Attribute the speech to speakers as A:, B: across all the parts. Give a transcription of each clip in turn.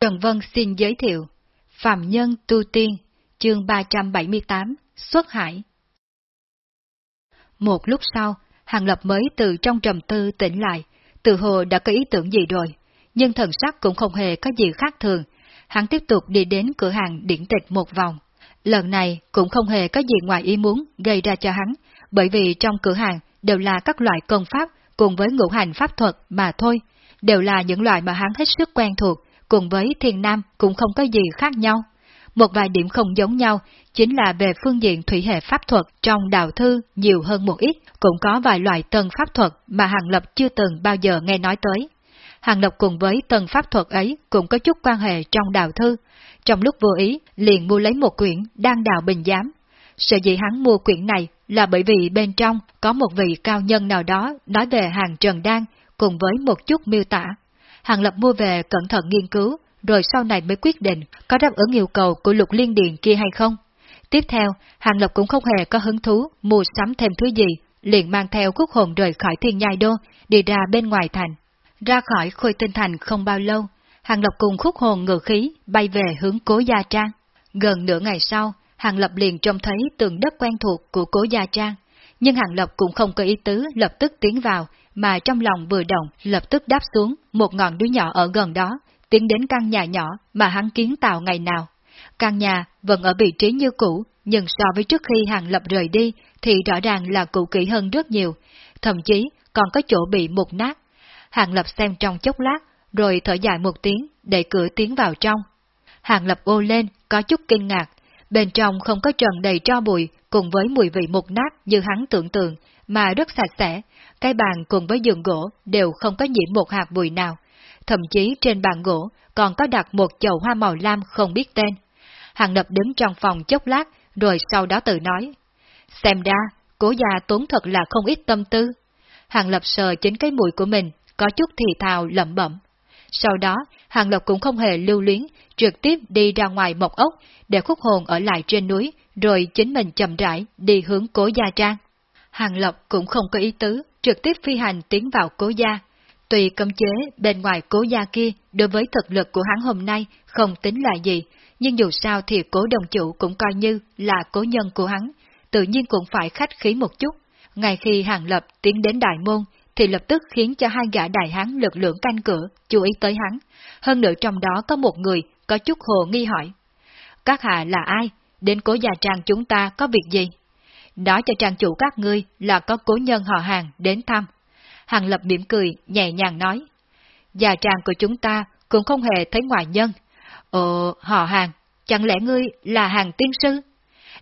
A: Trần Vân xin giới thiệu Phạm Nhân Tu Tiên, chương 378, Xuất Hải. Một lúc sau, Hàng Lập mới từ trong trầm tư tỉnh lại, từ hồ đã có ý tưởng gì rồi, nhưng thần sắc cũng không hề có gì khác thường. Hắn tiếp tục đi đến cửa hàng điển tịch một vòng. Lần này cũng không hề có gì ngoài ý muốn gây ra cho hắn, bởi vì trong cửa hàng đều là các loại công pháp cùng với ngũ hành pháp thuật mà thôi, đều là những loại mà hắn hết sức quen thuộc, cùng với thiên nam cũng không có gì khác nhau. Một vài điểm không giống nhau chính là về phương diện thủy hệ pháp thuật trong đạo thư nhiều hơn một ít, cũng có vài loại tân pháp thuật mà Hàng Lập chưa từng bao giờ nghe nói tới. Hàng Lập cùng với tân pháp thuật ấy cũng có chút quan hệ trong đạo thư. Trong lúc vô ý, liền mua lấy một quyển đang đào bình giám. Sở dĩ hắn mua quyển này là bởi vì bên trong có một vị cao nhân nào đó nói về hàng Trần Đan cùng với một chút miêu tả. Hàng Lập mua về cẩn thận nghiên cứu, rồi sau này mới quyết định có đáp ứng yêu cầu của lục liên điện kia hay không. Tiếp theo, Hàng Lập cũng không hề có hứng thú mua sắm thêm thứ gì, liền mang theo khúc hồn rời khỏi thiên nhai đô, đi ra bên ngoài thành. Ra khỏi khôi tinh thành không bao lâu, Hàng Lập cùng khúc hồn ngự khí bay về hướng cố gia trang. Gần nửa ngày sau, Hàng Lập liền trông thấy tường đất quen thuộc của cố gia trang, nhưng Hàng Lập cũng không có ý tứ lập tức tiến vào, mà trong lòng vừa động lập tức đáp xuống một ngọn núi nhỏ ở gần đó, tiến đến căn nhà nhỏ mà hắn kiến tạo ngày nào. Căn nhà vẫn ở vị trí như cũ, nhưng so với trước khi Hàng Lập rời đi thì rõ ràng là cũ kỹ hơn rất nhiều, thậm chí còn có chỗ bị mục nát. Hàng Lập xem trong chốc lát, rồi thở dài một tiếng, để cửa tiến vào trong. Hàng Lập ô lên, có chút kinh ngạc, bên trong không có trần đầy tro bụi cùng với mùi vị mục nát như hắn tưởng tượng, mà rất sạch sẽ, cái bàn cùng với giường gỗ đều không có nhiễm một hạt bụi nào. Thậm chí trên bàn gỗ còn có đặt một chậu hoa màu lam không biết tên. Hàng Lập đứng trong phòng chốc lát, rồi sau đó tự nói. Xem ra, cố gia tốn thật là không ít tâm tư. Hàng Lập sờ chính cái mũi của mình, có chút thì thào lẩm bẩm. Sau đó, Hàng Lập cũng không hề lưu luyến, trực tiếp đi ra ngoài một ốc, để khúc hồn ở lại trên núi, rồi chính mình chậm rãi đi hướng cố gia trang. Hàng Lập cũng không có ý tứ, trực tiếp phi hành tiến vào cố gia. Tùy cấm chế bên ngoài cố gia kia đối với thực lực của hắn hôm nay không tính là gì, nhưng dù sao thì cố đồng chủ cũng coi như là cố nhân của hắn, tự nhiên cũng phải khách khí một chút. Ngay khi Hàng Lập tiến đến đại môn, thì lập tức khiến cho hai gã đại hán lực lượng canh cửa chú ý tới hắn. Hơn nữa trong đó có một người có chút hồ nghi hỏi. Các hạ là ai? Đến cố gia trang chúng ta có việc gì? Nói cho trang chủ các ngươi là có cố nhân họ hàng đến thăm. Hàng Lập mỉm cười, nhẹ nhàng nói. già trang của chúng ta cũng không hề thấy ngoại nhân. Ồ, họ hàng, chẳng lẽ ngươi là hàng tiên sư?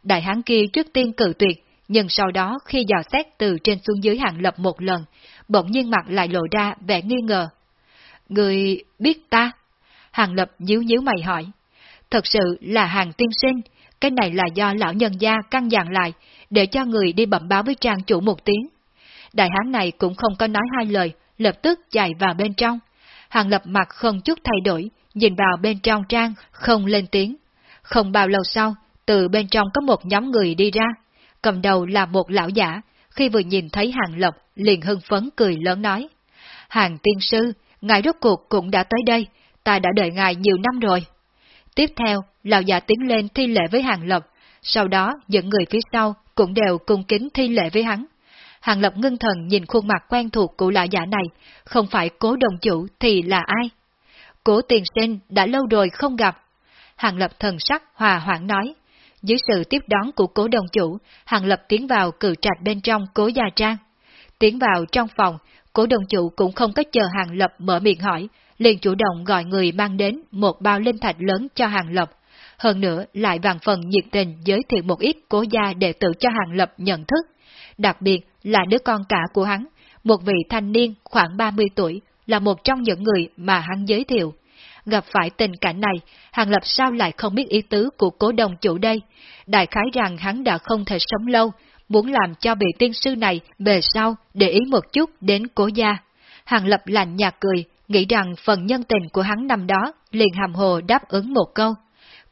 A: Đại hán kia trước tiên cử tuyệt, nhưng sau đó khi dò xét từ trên xuống dưới hàng lập một lần, bỗng nhiên mặt lại lộ ra vẻ nghi ngờ. Ngươi biết ta? Hàng lập nhíu nhíu mày hỏi. Thật sự là hàng tiên sinh, cái này là do lão nhân gia căn dặn lại, để cho người đi bẩm báo với trang chủ một tiếng. Đại hán này cũng không có nói hai lời, lập tức chạy vào bên trong. Hàng lập mặt không chút thay đổi, nhìn vào bên trong trang, không lên tiếng. Không bao lâu sau, từ bên trong có một nhóm người đi ra. Cầm đầu là một lão giả, khi vừa nhìn thấy hàng lập, liền hưng phấn cười lớn nói. Hàng tiên sư, ngài rốt cuộc cũng đã tới đây, ta đã đợi ngài nhiều năm rồi. Tiếp theo, lão giả tiến lên thi lễ với hàng lập, sau đó những người phía sau cũng đều cung kính thi lễ với hắn. Hàng lập ngưng thần nhìn khuôn mặt quen thuộc của lão giả này, không phải cố đồng chủ thì là ai? Cố tiền sinh đã lâu rồi không gặp. Hàng lập thần sắc hòa hoãn nói. Dưới sự tiếp đón của cố đồng chủ, Hàng lập tiến vào cử trạch bên trong cố gia trang. Tiến vào trong phòng, cố đồng chủ cũng không có chờ Hàng lập mở miệng hỏi, liền chủ động gọi người mang đến một bao linh thạch lớn cho Hàng lập. Hơn nữa lại vàng phần nhiệt tình giới thiệu một ít cố gia đệ tử cho Hàng lập nhận thức. Đặc biệt là đứa con cả của hắn, một vị thanh niên khoảng 30 tuổi, là một trong những người mà hắn giới thiệu. Gặp phải tình cảnh này, Hàng Lập sao lại không biết ý tứ của cố đồng chủ đây? Đại khái rằng hắn đã không thể sống lâu, muốn làm cho vị tiên sư này về sau để ý một chút đến cố gia. Hàng Lập lạnh nhạt cười, nghĩ rằng phần nhân tình của hắn năm đó liền hàm hồ đáp ứng một câu.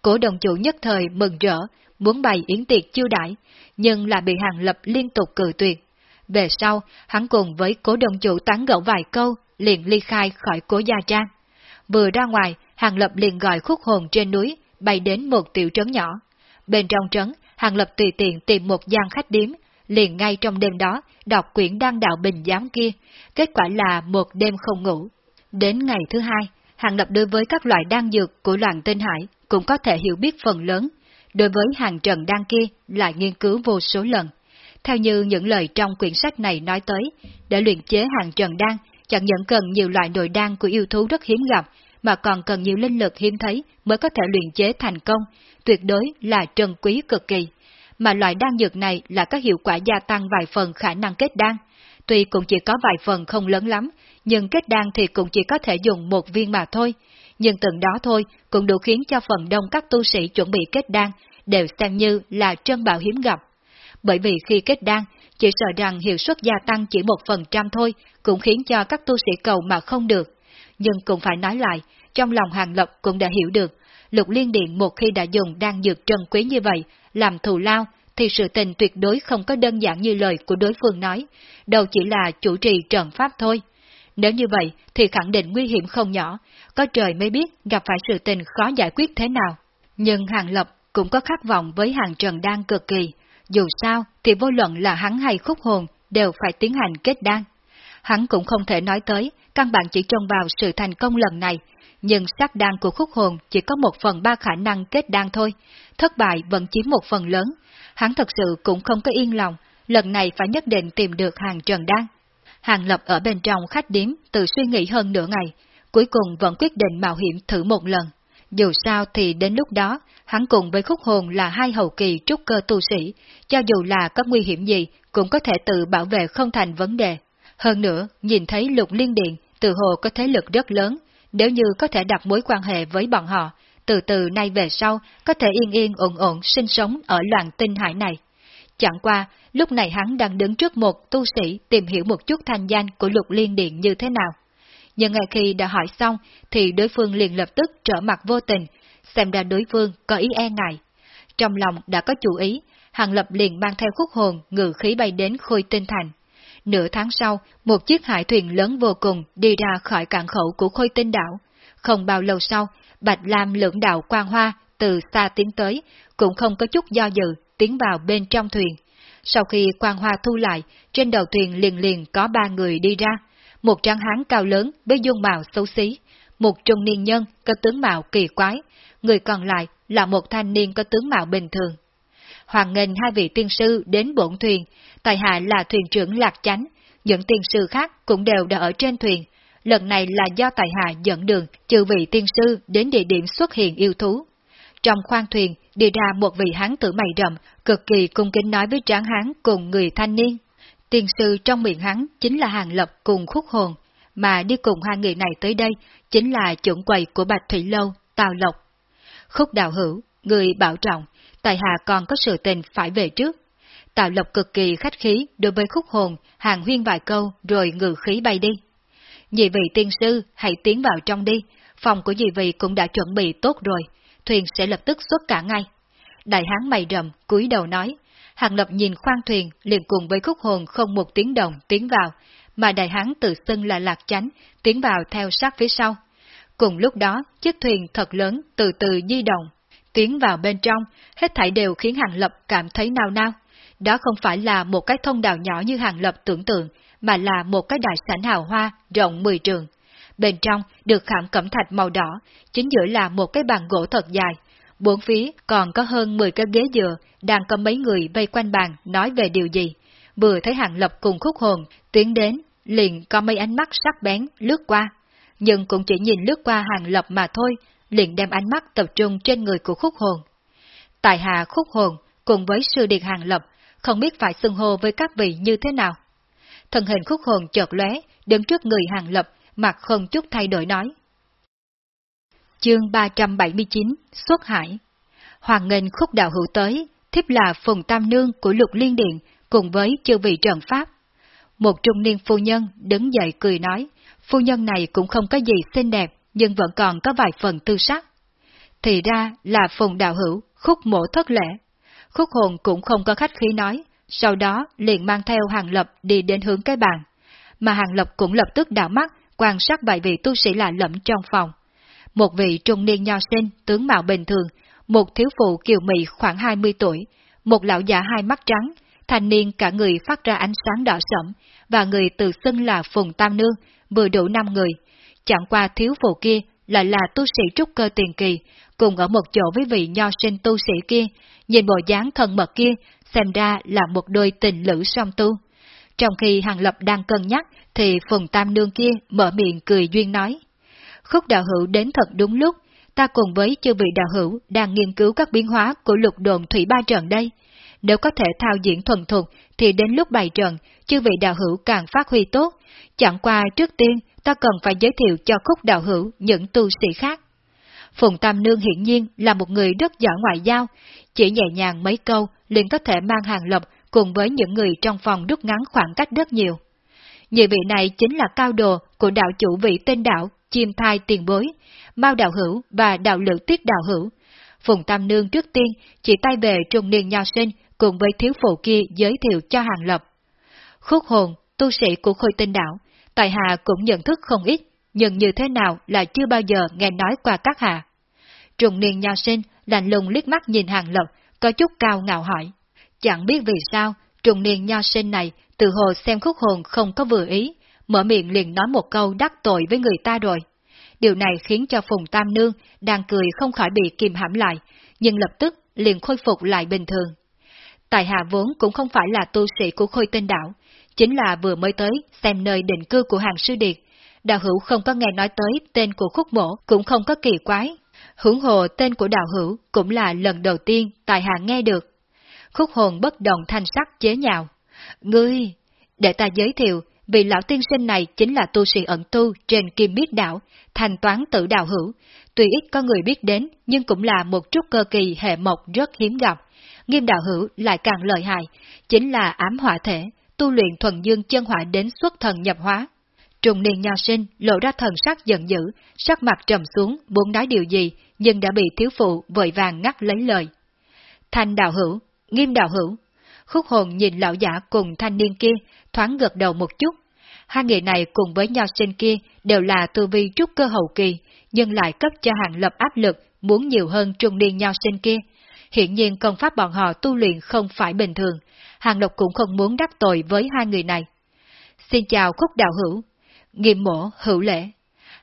A: Cố đồng chủ nhất thời mừng rỡ, muốn bày yến tiệc chiêu đãi, nhưng là bị Hàng Lập liên tục cự tuyệt. Về sau, hắn cùng với cố đồng chủ tán gẫu vài câu, liền ly khai khỏi cố gia trang. Vừa ra ngoài, Hàng Lập liền gọi khúc hồn trên núi, bay đến một tiểu trấn nhỏ. Bên trong trấn, Hàng Lập tùy tiện tìm một gian khách điếm, liền ngay trong đêm đó, đọc quyển đăng đạo bình giám kia, kết quả là một đêm không ngủ. Đến ngày thứ hai, Hàng Lập đối với các loại đan dược của loạn tên hải cũng có thể hiểu biết phần lớn, đối với hàng trần đan kia lại nghiên cứu vô số lần. Theo như những lời trong quyển sách này nói tới, để luyện chế hàng trần đan chẳng những cần nhiều loại nội đan của yêu thú rất hiếm gặp, mà còn cần nhiều linh lực hiếm thấy mới có thể luyện chế thành công, tuyệt đối là trân quý cực kỳ. Mà loại đan dược này là có hiệu quả gia tăng vài phần khả năng kết đan. Tuy cũng chỉ có vài phần không lớn lắm, nhưng kết đan thì cũng chỉ có thể dùng một viên mà thôi. Nhưng từng đó thôi cũng đủ khiến cho phần đông các tu sĩ chuẩn bị kết đan đều xem như là trân bảo hiếm gặp. Bởi vì khi kết đan, chỉ sợ rằng hiệu suất gia tăng chỉ một phần trăm thôi cũng khiến cho các tu sĩ cầu mà không được. Nhưng cũng phải nói lại, trong lòng Hàng Lập cũng đã hiểu được, lục liên điện một khi đã dùng đan dược trân quý như vậy, làm thù lao, thì sự tình tuyệt đối không có đơn giản như lời của đối phương nói, đâu chỉ là chủ trì trận pháp thôi. Nếu như vậy thì khẳng định nguy hiểm không nhỏ, có trời mới biết gặp phải sự tình khó giải quyết thế nào. Nhưng Hàng Lập cũng có khát vọng với hàng trần đan cực kỳ, dù sao thì vô luận là hắn hay khúc hồn đều phải tiến hành kết đan. Hắn cũng không thể nói tới, căn bản chỉ trông vào sự thành công lần này, nhưng sát đan của khúc hồn chỉ có một phần ba khả năng kết đan thôi, thất bại vẫn chiếm một phần lớn. Hắn thật sự cũng không có yên lòng, lần này phải nhất định tìm được hàng trần đan. Hàng lập ở bên trong khách điếm tự suy nghĩ hơn nửa ngày, cuối cùng vẫn quyết định mạo hiểm thử một lần. Dù sao thì đến lúc đó, hắn cùng với khúc hồn là hai hậu kỳ trúc cơ tu sĩ, cho dù là có nguy hiểm gì cũng có thể tự bảo vệ không thành vấn đề. Hơn nữa, nhìn thấy lục liên điện, từ hồ có thế lực rất lớn, nếu như có thể đặt mối quan hệ với bọn họ, từ từ nay về sau có thể yên yên ổn ổn sinh sống ở loạn tinh hải này. Chẳng qua, lúc này hắn đang đứng trước một tu sĩ tìm hiểu một chút thanh danh của lục liên điện như thế nào. Nhưng ngay khi đã hỏi xong, thì đối phương liền lập tức trở mặt vô tình, xem ra đối phương có ý e ngại. Trong lòng đã có chủ ý, Hàng Lập liền mang theo khúc hồn ngự khí bay đến khôi tinh thành. Nửa tháng sau, một chiếc hải thuyền lớn vô cùng đi ra khỏi cảng khẩu của khôi tinh đảo. Không bao lâu sau, Bạch Lam lưỡng đạo quang hoa từ xa tiến tới, cũng không có chút do dự, tiến vào bên trong thuyền. Sau khi quang hoa thu lại, trên đầu thuyền liền liền có ba người đi ra. Một tráng hán cao lớn với dung mạo xấu xí, một trung niên nhân có tướng mạo kỳ quái, người còn lại là một thanh niên có tướng mạo bình thường. Hoàng nghênh hai vị tiên sư đến bổn thuyền, tại hạ là thuyền trưởng Lạc Chánh, những tiên sư khác cũng đều đã ở trên thuyền. Lần này là do tại hạ dẫn đường trừ vị tiên sư đến địa điểm xuất hiện yêu thú. Trong khoang thuyền đi ra một vị hán tử mày rậm, cực kỳ cung kính nói với tráng hán cùng người thanh niên. Tiền sư trong miệng hắn chính là Hàng Lập cùng khúc hồn, mà đi cùng hai người này tới đây chính là chuẩn quầy của Bạch Thủy Lâu, Tào Lộc. Khúc đạo hữu, người bảo trọng, tại hạ còn có sự tình phải về trước. Tào Lộc cực kỳ khách khí đối với khúc hồn, hàng huyên vài câu rồi ngự khí bay đi. Nhị vị tiên sư, hãy tiến vào trong đi, phòng của nhị vị cũng đã chuẩn bị tốt rồi, thuyền sẽ lập tức xuất cả ngay. Đại hán mày rầm, cúi đầu nói, Hàng Lập nhìn khoang thuyền liền cùng với khúc hồn không một tiếng động tiến vào, mà đại hán tự xưng là lạc chánh, tiến vào theo sát phía sau. Cùng lúc đó, chiếc thuyền thật lớn từ từ di động, tiến vào bên trong, hết thảy đều khiến Hàng Lập cảm thấy nao nao. Đó không phải là một cái thông đạo nhỏ như Hàng Lập tưởng tượng, mà là một cái đại sảnh hào hoa rộng 10 trường. Bên trong được khảm cẩm thạch màu đỏ, chính giữa là một cái bàn gỗ thật dài. Bốn phía còn có hơn 10 cái ghế dựa, đang có mấy người vây quanh bàn nói về điều gì. Vừa thấy Hàng Lập cùng khúc hồn tiến đến, liền có mấy ánh mắt sắc bén lướt qua. Nhưng cũng chỉ nhìn lướt qua Hàng Lập mà thôi, liền đem ánh mắt tập trung trên người của khúc hồn. Tại hạ khúc hồn, cùng với sư điệt Hàng Lập, không biết phải xưng hô với các vị như thế nào. Thần hình khúc hồn chợt lóe, đứng trước người Hàng Lập, mặt không chút thay đổi nói. Chương 379 Xuất Hải Hoàng nghênh khúc đạo hữu tới, thiếp là Phùng Tam Nương của Lục Liên Điện cùng với chư vị trận pháp. Một trung niên phu nhân đứng dậy cười nói, phu nhân này cũng không có gì xinh đẹp, nhưng vẫn còn có vài phần tư sắc. Thì ra là Phùng đạo hữu, khúc mổ thất lễ. Khúc hồn cũng không có khách khí nói, sau đó liền mang theo hàng lập đi đến hướng cái bàn. Mà hàng lập cũng lập tức đảo mắt quan sát vài vị tu sĩ lạ lẫm trong phòng một vị trung niên nho sinh tướng mạo bình thường, một thiếu phụ kiều mị khoảng 20 tuổi, một lão già hai mắt trắng, thanh niên cả người phát ra ánh sáng đỏ sẫm, và người tự xưng là Phùng Tam Nương, vừa đủ năm người. Chẳng qua thiếu phụ kia lại là tu sĩ trúc cơ tiền kỳ, cùng ở một chỗ với vị nho sinh tu sĩ kia, nhìn bộ dáng thân mật kia, xem ra là một đôi tình lữ song tu. Trong khi Hàng Lập đang cân nhắc, thì Phùng Tam Nương kia mở miệng cười duyên nói. Khúc đạo hữu đến thật đúng lúc, ta cùng với chư vị đạo hữu đang nghiên cứu các biến hóa của lục đồn thủy ba trận đây. Nếu có thể thao diễn thuần thục, thì đến lúc bày trận, chư vị đạo hữu càng phát huy tốt. Chẳng qua trước tiên, ta cần phải giới thiệu cho khúc đạo hữu những tu sĩ khác. Phùng Tam Nương hiển nhiên là một người rất giỏi ngoại giao, chỉ nhẹ nhàng mấy câu liền có thể mang hàng lập cùng với những người trong phòng rút ngắn khoảng cách rất nhiều. Nhị vị này chính là cao đồ của đạo chủ vị tên đạo Chim Thai Tiền Bối, Mao Đạo Hữu và Đạo Lữ Tiết Đạo Hữu. Phùng Tam Nương trước tiên chỉ tay về trung niên nho sinh cùng với thiếu phụ kia giới thiệu cho hàng lập. Khúc hồn, tu sĩ của khôi tinh đạo, tại hạ cũng nhận thức không ít, nhưng như thế nào là chưa bao giờ nghe nói qua các hạ. Trung niên nho sinh lạnh lùng liếc mắt nhìn hàng lập, có chút cao ngạo hỏi. Chẳng biết vì sao, trung niên nho sinh này từ hồ xem khúc hồn không có vừa ý, mở miệng liền nói một câu đắc tội với người ta rồi. Điều này khiến cho Phùng Tam Nương đang cười không khỏi bị kìm hãm lại, nhưng lập tức liền khôi phục lại bình thường. Tài hạ vốn cũng không phải là tu sĩ của khôi tinh đảo, chính là vừa mới tới xem nơi định cư của hàng sư điệt. Đạo hữu không có nghe nói tới tên của khúc mổ cũng không có kỳ quái. Hưởng hồ tên của đạo hữu cũng là lần đầu tiên tài hạ nghe được. Khúc hồn bất động thanh sắc chế nhạo. Ngươi, để ta giới thiệu, vị lão tiên sinh này chính là tu sĩ ẩn tu trên kim biết đảo, thành toán tự đạo hữu. Tuy ít có người biết đến, nhưng cũng là một chút cơ kỳ hệ mộc rất hiếm gặp. Nghiêm đạo hữu lại càng lợi hại, chính là ám hỏa thể, tu luyện thuần dương chân hỏa đến xuất thần nhập hóa. Trùng niên nho sinh lộ ra thần sắc giận dữ, sắc mặt trầm xuống, muốn nói điều gì, nhưng đã bị thiếu phụ vội vàng ngắt lấy lời. Thanh đạo hữu, nghiêm đạo hữu, khúc hồn nhìn lão giả cùng thanh niên kia, thoáng gật đầu một chút. Hai người này cùng với nho sinh kia đều là tu vi trúc cơ hậu kỳ, nhưng lại cấp cho hàng lập áp lực muốn nhiều hơn trung niên nho sinh kia. Hiện nhiên công pháp bọn họ tu luyện không phải bình thường, hàng lập cũng không muốn đắc tội với hai người này. Xin chào khúc đạo hữu, nghiêm mổ hữu lễ.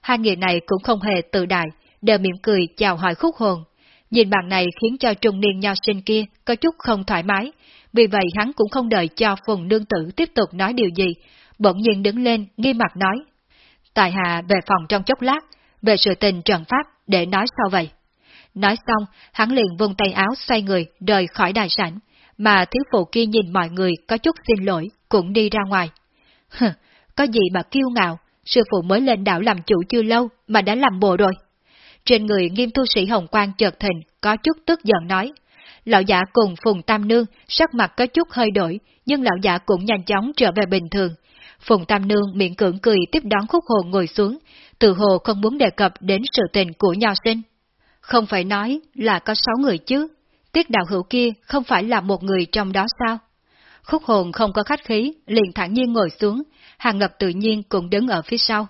A: Hai người này cũng không hề tự đại, đều mỉm cười chào hỏi khúc hồn. Nhìn bạn này khiến cho trung niên nho sinh kia có chút không thoải mái, vì vậy hắn cũng không đợi cho phùng nương tử tiếp tục nói điều gì, bỗng nhiên đứng lên nghi mặt nói. Tài hạ về phòng trong chốc lát, về sự tình trần pháp để nói sau vậy. Nói xong, hắn liền vung tay áo xoay người rời khỏi đại sảnh, mà thiếu phụ kia nhìn mọi người có chút xin lỗi, cũng đi ra ngoài. Hừ, có gì mà kiêu ngạo, sư phụ mới lên đảo làm chủ chưa lâu mà đã làm bộ rồi. Trên người nghiêm tu sĩ Hồng Quang chợt thình có chút tức giận nói. Lão giả cùng Phùng Tam Nương sắc mặt có chút hơi đổi, nhưng lão giả cũng nhanh chóng trở về bình thường. Phùng Tam Nương miệng cưỡng cười tiếp đón khúc hồ ngồi xuống, tự hồ không muốn đề cập đến sự tình của nho sinh. Không phải nói là có sáu người chứ, tiết đạo hữu kia không phải là một người trong đó sao? Khúc hồn không có khách khí, liền thẳng nhiên ngồi xuống, hàng ngập tự nhiên cũng đứng ở phía sau.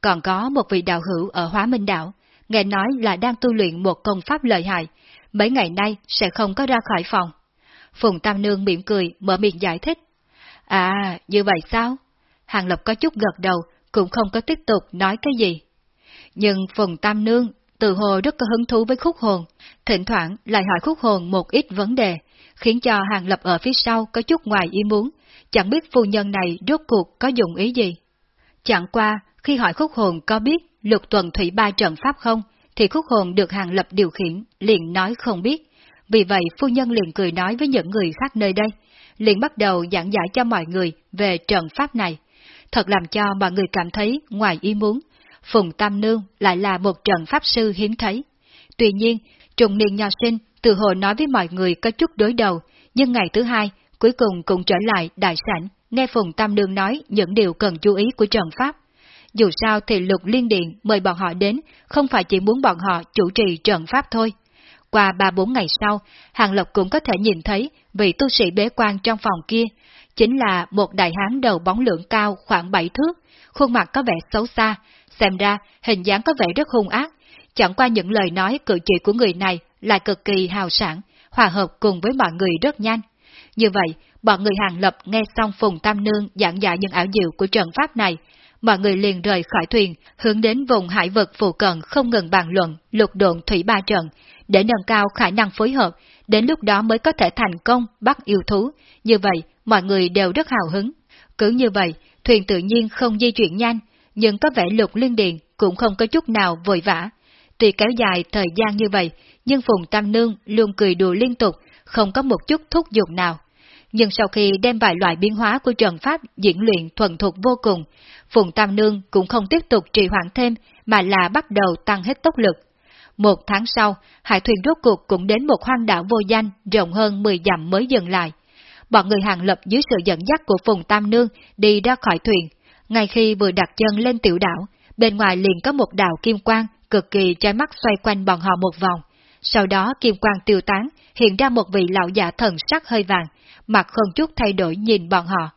A: Còn có một vị đạo hữu ở Hóa Minh Đảo, nghe nói là đang tu luyện một công pháp lợi hại, mấy ngày nay sẽ không có ra khỏi phòng. Phùng Tam Nương mỉm cười, mở miệng giải thích. À, như vậy sao? Hàng Lập có chút gật đầu, cũng không có tiếp tục nói cái gì. Nhưng Phùng Tam Nương từ hồ rất có hứng thú với khúc hồn, thỉnh thoảng lại hỏi khúc hồn một ít vấn đề, khiến cho Hàng Lập ở phía sau có chút ngoài ý muốn, chẳng biết phu nhân này rốt cuộc có dụng ý gì. Chẳng qua, khi hỏi khúc hồn có biết lục tuần thủy ba trận pháp không, thì khúc hồn được Hàng Lập điều khiển, liền nói không biết. Vì vậy phu nhân liền cười nói với những người khác nơi đây, liền bắt đầu giảng giải cho mọi người về trận pháp này. Thật làm cho mọi người cảm thấy ngoài ý muốn, Phùng Tam Nương lại là một trận pháp sư hiếm thấy. Tuy nhiên, trùng niên nho sinh từ hồ nói với mọi người có chút đối đầu, nhưng ngày thứ hai, cuối cùng cũng trở lại đại sảnh, nghe Phùng Tam Nương nói những điều cần chú ý của trận pháp. Dù sao thì lục liên điện mời bọn họ đến, không phải chỉ muốn bọn họ chủ trì trận pháp thôi. Qua ba bốn ngày sau, Hàng Lộc cũng có thể nhìn thấy vị tu sĩ bế quan trong phòng kia, chính là một đại hán đầu bóng lượng cao khoảng bảy thước, khuôn mặt có vẻ xấu xa, xem ra hình dáng có vẻ rất hung ác, chẳng qua những lời nói cử chỉ của người này lại cực kỳ hào sản, hòa hợp cùng với mọi người rất nhanh. Như vậy, bọn người hàng lập nghe xong Phùng Tam Nương giảng giải những ảo diệu của trận pháp này, mọi người liền rời khỏi thuyền, hướng đến vùng hải vực phụ cận không ngừng bàn luận, lục độn thủy ba trận, để nâng cao khả năng phối hợp, đến lúc đó mới có thể thành công bắt yêu thú. Như vậy, mọi người đều rất hào hứng. Cứ như vậy, thuyền tự nhiên không di chuyển nhanh, nhưng có vẻ lục liên điện cũng không có chút nào vội vã. Tuy kéo dài thời gian như vậy, nhưng Phùng Tam Nương luôn cười đùa liên tục, không có một chút thúc giục nào. Nhưng sau khi đem vài loại biến hóa của trận pháp diễn luyện thuần thục vô cùng, Phùng Tam Nương cũng không tiếp tục trì hoãn thêm, mà là bắt đầu tăng hết tốc lực. Một tháng sau, hải thuyền rốt cuộc cũng đến một hoang đảo vô danh rộng hơn 10 dặm mới dừng lại. Bọn người hàng lập dưới sự dẫn dắt của Phùng Tam Nương đi ra khỏi thuyền. Ngay khi vừa đặt chân lên tiểu đảo, bên ngoài liền có một đạo kim quang cực kỳ trái mắt xoay quanh bọn họ một vòng. Sau đó kim quang tiêu tán, hiện ra một vị lão giả thần sắc hơi vàng, mặt không chút thay đổi nhìn bọn họ.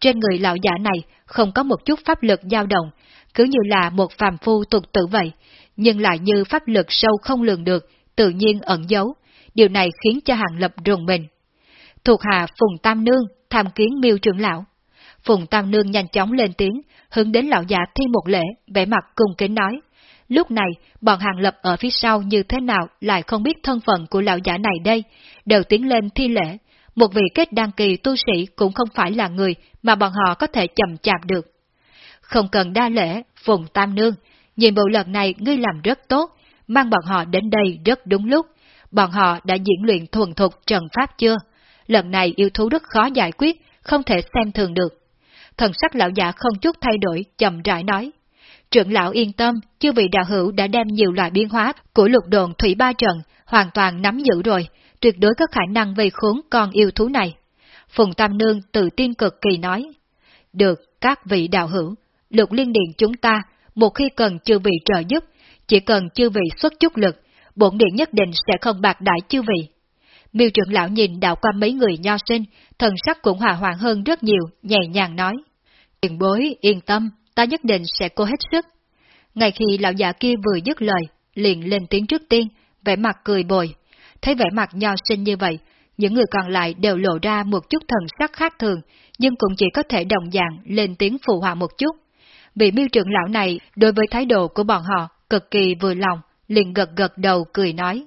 A: Trên người lão giả này không có một chút pháp lực dao động, cứ như là một phàm phu tục tử vậy, nhưng lại như pháp lực sâu không lường được, tự nhiên ẩn giấu. Điều này khiến cho hàng lập rùng mình. Thuộc hạ Phùng Tam Nương tham kiến miêu trưởng lão. Phùng Tam Nương nhanh chóng lên tiếng, hướng đến lão giả thi một lễ, vẻ mặt cung kính nói. Lúc này, bọn hàng lập ở phía sau như thế nào lại không biết thân phận của lão giả này đây, đều tiến lên thi lễ. Một vị kết đăng kỳ tu sĩ cũng không phải là người mà bọn họ có thể chậm chạp được. Không cần đa lễ, Phùng Tam Nương, nhìn bộ lần này ngươi làm rất tốt, mang bọn họ đến đây rất đúng lúc. Bọn họ đã diễn luyện thuần thục trần pháp chưa? Lần này yêu thú rất khó giải quyết, không thể xem thường được. Thần sắc lão giả không chút thay đổi, chậm rãi nói. Trưởng lão yên tâm, chư vị đạo hữu đã đem nhiều loại biến hóa của lục đồn thủy ba trận hoàn toàn nắm giữ rồi, tuyệt đối có khả năng vây khốn con yêu thú này. Phùng Tam Nương tự tin cực kỳ nói. Được, các vị đạo hữu, lục liên điện chúng ta, một khi cần chư vị trợ giúp, chỉ cần chư vị xuất chút lực, bổn điện nhất định sẽ không bạc đại chư vị. Miêu trưởng lão nhìn đạo qua mấy người nho sinh, thần sắc cũng hòa hoạn hơn rất nhiều, nhẹ nhàng nói. Tiền bối, yên tâm, ta nhất định sẽ cố hết sức. Ngay khi lão già kia vừa dứt lời, liền lên tiếng trước tiên, vẻ mặt cười bồi. Thấy vẻ mặt nho sinh như vậy, những người còn lại đều lộ ra một chút thần sắc khác thường, nhưng cũng chỉ có thể đồng dạng lên tiếng phụ họa một chút. Vị miêu trưởng lão này đối với thái độ của bọn họ cực kỳ vừa lòng, liền gật gật đầu cười nói.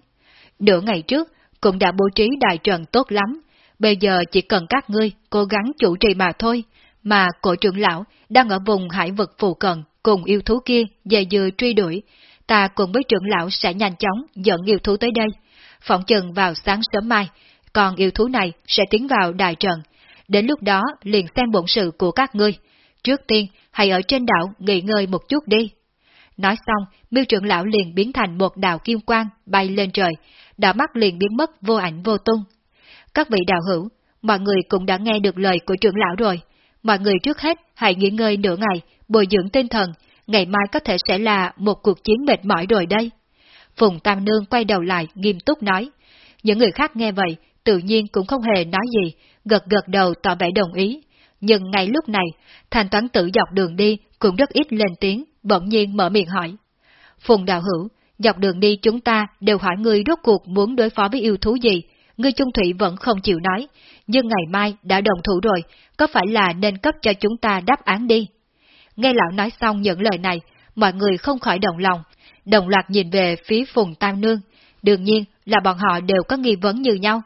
A: Nửa ngày trước, cũng đã bố trí đại trận tốt lắm, bây giờ chỉ cần các ngươi cố gắng chủ trì mà thôi, mà cổ trưởng lão đang ở vùng hải vực phù cận cùng yêu thú kia dày dừa truy đuổi, ta cùng với trưởng lão sẽ nhanh chóng dẫn yêu thú tới đây. Phỏng chừng vào sáng sớm mai, còn yêu thú này sẽ tiến vào đại trận. Đến lúc đó liền xem bổn sự của các ngươi. Trước tiên, hãy ở trên đảo nghỉ ngơi một chút đi. Nói xong, miêu trưởng lão liền biến thành một đạo kim quang bay lên trời, đạo mắt liền biến mất vô ảnh vô tung. Các vị đạo hữu, mọi người cũng đã nghe được lời của trưởng lão rồi. Mọi người trước hết hãy nghỉ ngơi nửa ngày, bồi dưỡng tinh thần, ngày mai có thể sẽ là một cuộc chiến mệt mỏi rồi đây. Phùng Tam Nương quay đầu lại nghiêm túc nói. Những người khác nghe vậy, tự nhiên cũng không hề nói gì, gật gật đầu tỏ vẻ đồng ý. Nhưng ngay lúc này, thanh toán tử dọc đường đi cũng rất ít lên tiếng, bỗng nhiên mở miệng hỏi. Phùng Đạo Hữu, dọc đường đi chúng ta đều hỏi ngươi rốt cuộc muốn đối phó với yêu thú gì, ngươi trung thủy vẫn không chịu nói, nhưng ngày mai đã đồng thủ rồi, có phải là nên cấp cho chúng ta đáp án đi? Nghe lão nói xong những lời này, mọi người không khỏi động lòng, đồng loạt nhìn về phía Phùng Tam Nương, đương nhiên là bọn họ đều có nghi vấn như nhau.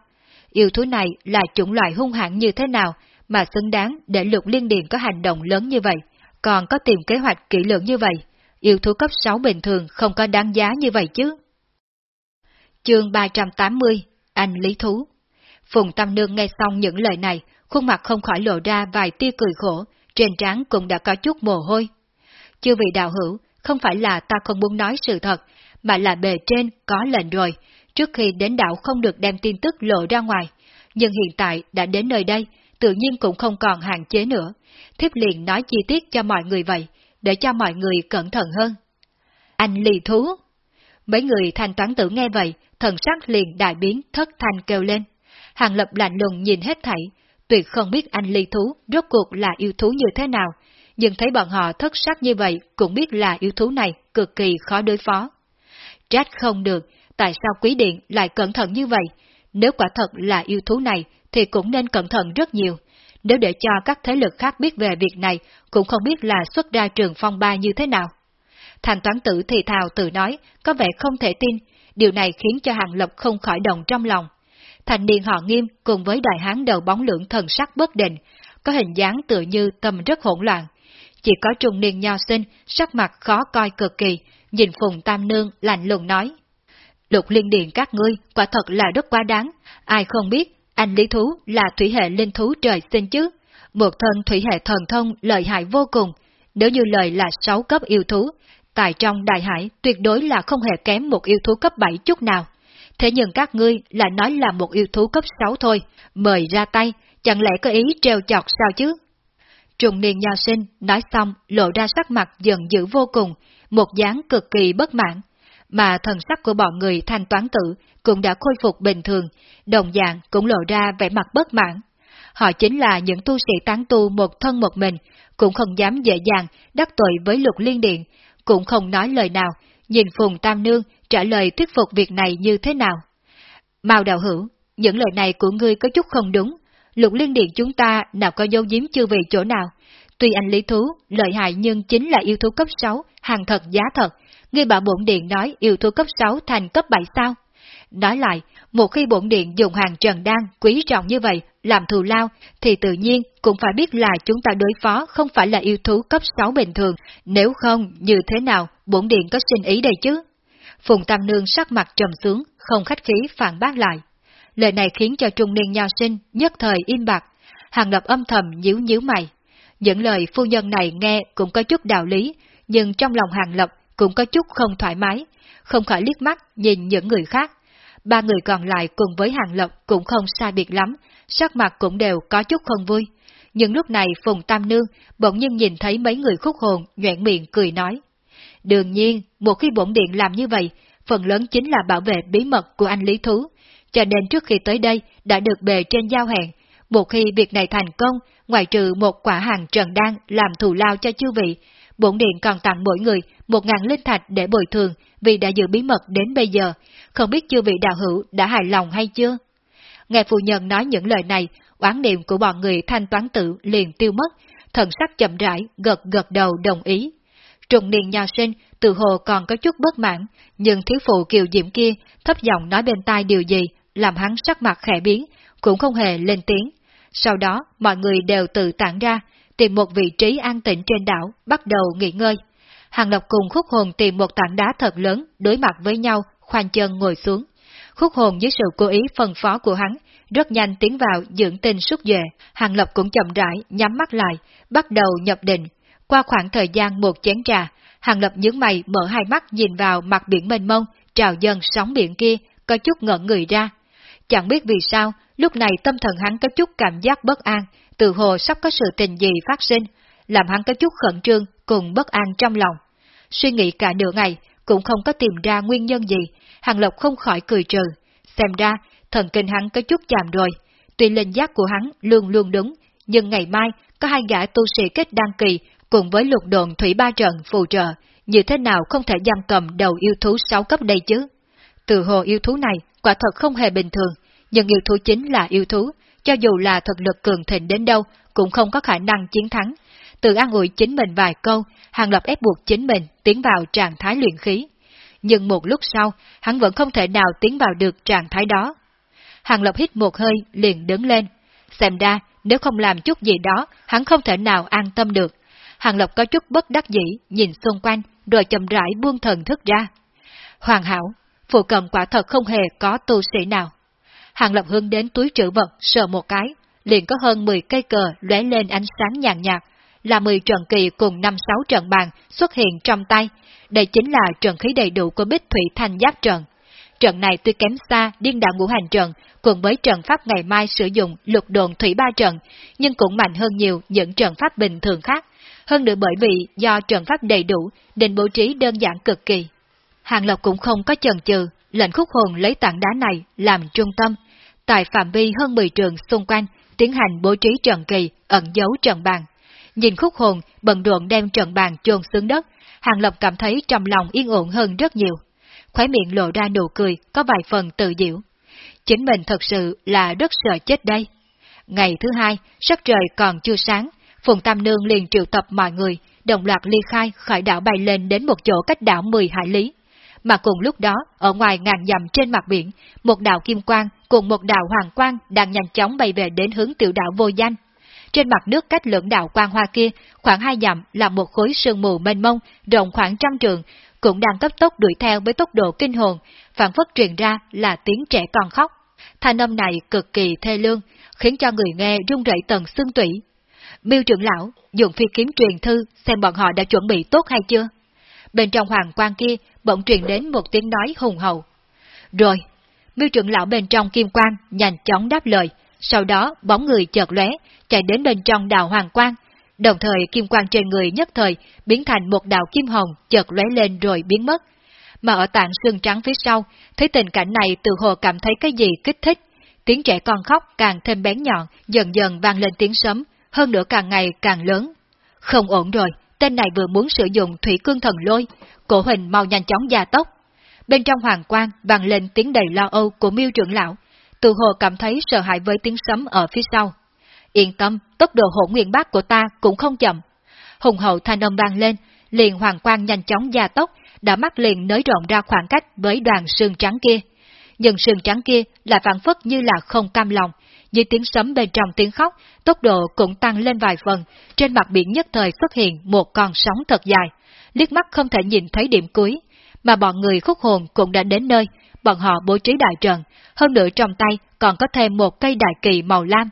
A: Yêu thú này là chủng loại hung hãn như thế nào mà xứng đáng để lục liên điện có hành động lớn như vậy, còn có tìm kế hoạch kỹ lưỡng như vậy. Yêu thú cấp 6 bình thường không có đáng giá như vậy chứ. Chương 380 Anh Lý Thú Phùng Tâm Nương nghe xong những lời này, khuôn mặt không khỏi lộ ra vài tia cười khổ, trên trán cũng đã có chút mồ hôi. Chưa vị đạo hữu, không phải là ta không muốn nói sự thật, mà là bề trên có lệnh rồi, trước khi đến đảo không được đem tin tức lộ ra ngoài. Nhưng hiện tại đã đến nơi đây, tự nhiên cũng không còn hạn chế nữa. Thiếp liền nói chi tiết cho mọi người vậy, để cho mọi người cẩn thận hơn. Anh lì thú! Mấy người thanh toán tử nghe vậy, thần sắc liền đại biến thất thanh kêu lên. Hàng lập lạnh lùng nhìn hết thảy, tuyệt không biết anh ly thú rốt cuộc là yêu thú như thế nào, nhưng thấy bọn họ thất sắc như vậy cũng biết là yêu thú này cực kỳ khó đối phó. trách không được, tại sao quý điện lại cẩn thận như vậy? Nếu quả thật là yêu thú này, thì cũng nên cẩn thận rất nhiều. Nếu để cho các thế lực khác biết về việc này, cũng không biết là xuất ra trường phong ba như thế nào. Thành toán tử thì thào tự nói, có vẻ không thể tin, điều này khiến cho Hàng Lập không khỏi động trong lòng. Thành niên họ nghiêm cùng với đại hán đầu bóng lưỡng thần sắc bất định, có hình dáng tự như tâm rất hỗn loạn. Chỉ có trung niên nho sinh, sắc mặt khó coi cực kỳ, nhìn Phùng Tam Nương lạnh lùng nói. Lục liên điện các ngươi quả thật là rất quá đáng, ai không biết anh Lý Thú là thủy hệ linh thú trời sinh chứ, một thân thủy hệ thần thông lợi hại vô cùng, nếu như lời là sáu cấp yêu thú, tại trong đại hải tuyệt đối là không hề kém một yêu thú cấp 7 chút nào. Thế nhưng các ngươi lại nói là một yêu thú cấp 6 thôi, mời ra tay, chẳng lẽ có ý treo chọc sao chứ? Trùng niên nho sinh nói xong lộ ra sắc mặt giận dữ vô cùng, một dáng cực kỳ bất mãn, mà thần sắc của bọn người thanh toán tử cũng đã khôi phục bình thường, đồng dạng cũng lộ ra vẻ mặt bất mãn. Họ chính là những tu sĩ tán tu một thân một mình, cũng không dám dễ dàng đắc tội với luật liên điện, cũng không nói lời nào, nhìn Phùng Tam Nương trả lời thuyết phục việc này như thế nào. Mao đạo hữu, những lời này của ngươi có chút không đúng, lục liên điện chúng ta nào có dấu giếm chưa về chỗ nào. Tuy anh lý thú, lợi hại nhưng chính là yêu thú cấp 6, hàng thật giá thật, ngươi bảo bổn điện nói yêu thú cấp 6 thành cấp 7 sao? Nói lại, một khi bổn điện dùng hàng trần đan quý trọng như vậy làm thù lao, thì tự nhiên cũng phải biết là chúng ta đối phó không phải là yêu thú cấp 6 bình thường, nếu không như thế nào bổn điện có sinh ý đây chứ? Phùng Tam Nương sắc mặt trầm xuống, không khách khí phản bác lại. Lời này khiến cho trung niên nho sinh nhất thời im bặt, hàng lập âm thầm nhíu nhíu mày. Những lời phu nhân này nghe cũng có chút đạo lý, nhưng trong lòng hàng lập cũng có chút không thoải mái, không khỏi liếc mắt nhìn những người khác. Ba người còn lại cùng với hàng lập cũng không sai biệt lắm, sắc mặt cũng đều có chút không vui. Nhưng lúc này Phùng Tam Nương bỗng nhiên nhìn thấy mấy người khúc hồn nhoẹn miệng cười nói. Đương nhiên, một khi bổn điện làm như vậy, phần lớn chính là bảo vệ bí mật của anh Lý Thú, cho nên trước khi tới đây đã được bề trên giao hẹn. Một khi việc này thành công, ngoài trừ một quả hàng trần đan làm thù lao cho chư vị, bổn điện còn tặng mỗi người một ngàn linh thạch để bồi thường vì đã giữ bí mật đến bây giờ, không biết chư vị đạo hữu đã hài lòng hay chưa? Nghe phụ nhân nói những lời này, oán niệm của bọn người thanh toán tử liền tiêu mất, thần sắc chậm rãi, gật gật đầu đồng ý. Trùng niên nho sinh, từ hồ còn có chút bất mãn, nhưng thiếu phụ kiều diễm kia thấp giọng nói bên tai điều gì, làm hắn sắc mặt khẽ biến, cũng không hề lên tiếng. Sau đó, mọi người đều tự tản ra, tìm một vị trí an tĩnh trên đảo, bắt đầu nghỉ ngơi. Hàng Lập cùng khúc hồn tìm một tảng đá thật lớn, đối mặt với nhau, khoanh chân ngồi xuống. Khúc hồn dưới sự cố ý phân phó của hắn, rất nhanh tiến vào dưỡng tinh xúc duệ, Hàng Lập cũng chậm rãi, nhắm mắt lại, bắt đầu nhập định. Qua khoảng thời gian một chén trà, Hàng Lập nhướng mày mở hai mắt nhìn vào mặt biển mênh mông, trào dần sóng biển kia, có chút ngẩn người ra. Chẳng biết vì sao, lúc này tâm thần hắn có chút cảm giác bất an, từ hồ sắp có sự tình gì phát sinh, làm hắn có chút khẩn trương cùng bất an trong lòng. Suy nghĩ cả nửa ngày, cũng không có tìm ra nguyên nhân gì, Hàng Lộc không khỏi cười trừ. Xem ra, thần kinh hắn có chút chạm rồi, tuy linh giác của hắn luôn luôn đúng, nhưng ngày mai có hai gã tu sĩ kết đăng kỳ cùng với lục đồn thủy ba trận phù trợ, như thế nào không thể giam cầm đầu yêu thú sáu cấp đây chứ? Từ hồ yêu thú này quả thật không hề bình thường, nhưng yêu thú chính là yêu thú, cho dù là thực lực cường thịnh đến đâu cũng không có khả năng chiến thắng. Tự an ủi chính mình vài câu, Hàng Lập ép buộc chính mình tiến vào trạng thái luyện khí. Nhưng một lúc sau, hắn vẫn không thể nào tiến vào được trạng thái đó. Hàng Lập hít một hơi, liền đứng lên. Xem ra, nếu không làm chút gì đó, hắn không thể nào an tâm được. Hàng Lập có chút bất đắc dĩ, nhìn xung quanh, rồi chậm rãi buông thần thức ra. Hoàn hảo, phụ cận quả thật không hề có tu sĩ nào. Hàng Lập hương đến túi trữ vật, sờ một cái, liền có hơn 10 cây cờ lóe lên ánh sáng nhàn nhạt, là 10 trận kỳ cùng 5-6 trận bàn xuất hiện trong tay. Đây chính là trận khí đầy đủ của Bích Thủy Thanh Giáp Trận. Trận này tuy kém xa điên đạo ngũ hành trận cùng với trận pháp ngày mai sử dụng lục đồn thủy ba trận, nhưng cũng mạnh hơn nhiều những trận pháp bình thường khác. Hơn nữa bởi vì do trận pháp đầy đủ nên bố trí đơn giản cực kỳ. Hàng Lộc cũng không có chần chừ, lệnh khúc hồn lấy tảng đá này làm trung tâm, tại phạm vi hơn 10 trường xung quanh tiến hành bố trí trận kỳ ẩn giấu trận bàn. Nhìn khúc hồn bận rộn đem trận bàn chôn xuống đất, Hàng Lập cảm thấy trong lòng yên ổn hơn rất nhiều. khóe miệng lộ ra nụ cười có vài phần tự diễu. Chính mình thật sự là rất sợ chết đây. Ngày thứ hai, sắc trời còn chưa sáng, Phùng Tam Nương liền triệu tập mọi người, đồng loạt ly khai khỏi đảo bay lên đến một chỗ cách đảo 10 hải lý. Mà cùng lúc đó, ở ngoài ngàn dặm trên mặt biển, một đạo kim quang cùng một đạo hoàng quang đang nhanh chóng bay về đến hướng tiểu đảo vô danh. Trên mặt nước cách lưỡng đạo quang hoa kia, khoảng hai dặm là một khối sương mù mênh mông, rộng khoảng trăm trường, cũng đang cấp tốc đuổi theo với tốc độ kinh hồn, phản phất truyền ra là tiếng trẻ con khóc. Thanh âm này cực kỳ thê lương, khiến cho người nghe rung rẩy tầng xương tủy. Miêu trưởng lão, dùng phi kiếm truyền thư xem bọn họ đã chuẩn bị tốt hay chưa? Bên trong hoàng quan kia bỗng truyền đến một tiếng nói hùng hậu. Rồi, miêu trưởng lão bên trong kim quang nhanh chóng đáp lời, sau đó bóng người chợt lóe, chạy đến bên trong đào hoàng quang. đồng thời kim quang trên người nhất thời biến thành một đạo kim hồng chợt lóe lên rồi biến mất. Mà ở tạng xương trắng phía sau, thấy tình cảnh này từ hồ cảm thấy cái gì kích thích, tiếng trẻ con khóc càng thêm bén nhọn, dần dần vang lên tiếng sấm, hơn nữa càng ngày càng lớn. Không ổn rồi, tên này vừa muốn sử dụng thủy cương thần lôi, cổ hình mau nhanh chóng gia tốc. Bên trong hoàng quang vang lên tiếng đầy lo âu của miêu trưởng lão, từ hồ cảm thấy sợ hãi với tiếng sấm ở phía sau. Yên tâm, tốc độ hỗn nguyên bát của ta cũng không chậm. Hùng hậu thanh âm vang lên, liền hoàng quang nhanh chóng gia tốc, đã mắt liền nới rộng ra khoảng cách với đoàn sương trắng kia. Nhưng sương trắng kia lại phản phất như là không cam lòng, dưới tiếng sấm bên trong tiếng khóc, tốc độ cũng tăng lên vài phần, trên mặt biển nhất thời xuất hiện một con sóng thật dài, liếc mắt không thể nhìn thấy điểm cuối, mà bọn người khúc hồn cũng đã đến nơi, bọn họ bố trí đại trận, hơn nữa trong tay còn có thêm một cây đại kỳ màu lam.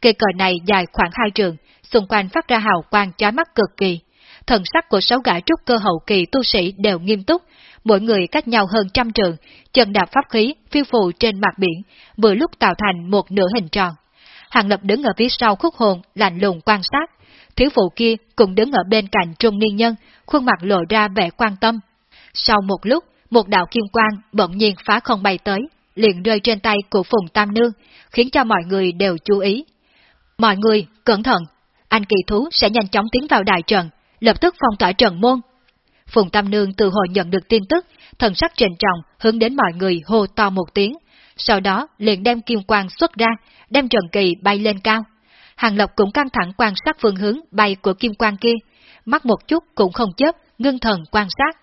A: Cây cờ này dài khoảng hai trường, xung quanh phát ra hào quang chói mắt cực kỳ. Thần sắc của sáu gã trúc cơ hậu kỳ tu sĩ đều nghiêm túc, mỗi người cách nhau hơn trăm trường, chân đạp pháp khí phiêu phù trên mặt biển, vừa lúc tạo thành một nửa hình tròn. Hàng Lập đứng ở phía sau khúc hồn, lạnh lùng quan sát. Thiếu phụ kia cũng đứng ở bên cạnh trung niên nhân, khuôn mặt lộ ra vẻ quan tâm. Sau một lúc, một đạo kim quang bỗng nhiên phá không bay tới, liền rơi trên tay của Phùng Tam Nương, khiến cho mọi người đều chú ý. Mọi người, cẩn thận, anh kỳ thú sẽ nhanh chóng tiến vào đại trận, lập tức phong tỏa trận môn. Phùng Tam Nương từ hồi nhận được tin tức, thần sắc trịnh trọng hướng đến mọi người hô to một tiếng, sau đó liền đem kim quang xuất ra, đem trận Kỳ bay lên cao. Hàng Lộc cũng căng thẳng quan sát phương hướng bay của kim quang kia, mắt một chút cũng không chớp, ngưng thần quan sát.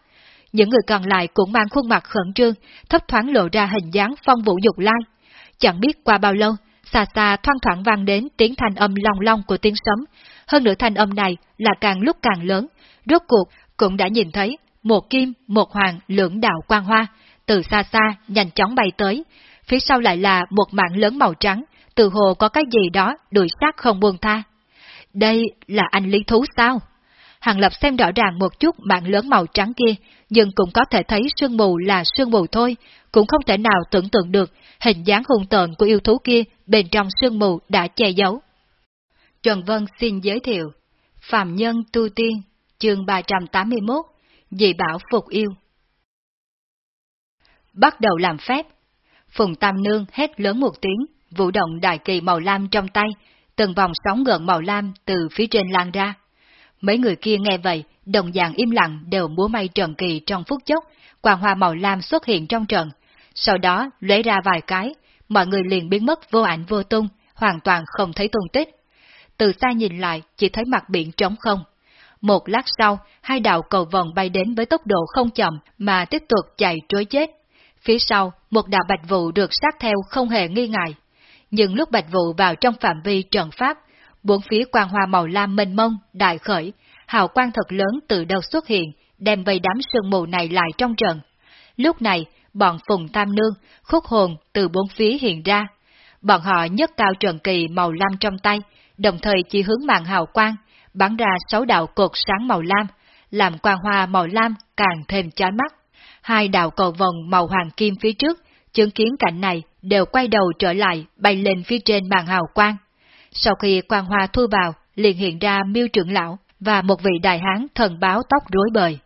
A: Những người còn lại cũng mang khuôn mặt khẩn trương, thấp thoáng lộ ra hình dáng phong vũ dục lai. Chẳng biết qua bao lâu, xa xa thoang thoảng vang đến tiếng thanh âm long long của tiếng sấm, hơn nữa thanh âm này là càng lúc càng lớn, rốt cuộc cũng đã nhìn thấy một kim, một hoàng lưỡng đạo quang hoa, từ xa xa nhanh chóng bay tới, phía sau lại là một mạng lớn màu trắng, từ hồ có cái gì đó đuổi sát không buông tha. Đây là anh lý thú sao? Hàng Lập xem rõ ràng một chút mạng lớn màu trắng kia, nhưng cũng có thể thấy sương mù là sương mù thôi, cũng không thể nào tưởng tượng được hình dáng hung tợn của yêu thú kia bên trong sương mù đã che giấu. Trần Vân xin giới thiệu, Phạm Nhân Tu Tiên, chương 381, Dị Bảo Phục Yêu. Bắt đầu làm phép, Phùng Tam Nương hét lớn một tiếng, vũ động đại kỳ màu lam trong tay, từng vòng sóng gợn màu lam từ phía trên lan ra. Mấy người kia nghe vậy, đồng dạng im lặng đều múa may trần kỳ trong phút chốc, quàng hoa màu lam xuất hiện trong trận. Sau đó, lấy ra vài cái, mọi người liền biến mất vô ảnh vô tung, hoàn toàn không thấy tung tích. Từ xa nhìn lại, chỉ thấy mặt biển trống không. Một lát sau, hai đạo cầu vòng bay đến với tốc độ không chậm mà tiếp tục chạy trối chết. Phía sau, một đạo bạch vụ được sát theo không hề nghi ngại. Nhưng lúc bạch vụ vào trong phạm vi trận pháp, bốn phía quang hoa màu lam mênh mông, đại khởi, hào quang thật lớn từ đâu xuất hiện, đem vây đám sương mù này lại trong trận. Lúc này, bọn Phùng Tam Nương, khúc hồn từ bốn phía hiện ra. Bọn họ nhấc cao trận kỳ màu lam trong tay, đồng thời chỉ hướng mạng hào quang, bắn ra sáu đạo cột sáng màu lam, làm quang hoa màu lam càng thêm chói mắt. Hai đạo cầu vòng màu hoàng kim phía trước, chứng kiến cảnh này đều quay đầu trở lại bay lên phía trên màn hào quang. Sau khi quang hoa thu vào, liền hiện ra miêu trưởng lão và một vị đại hán thần báo tóc rối bời.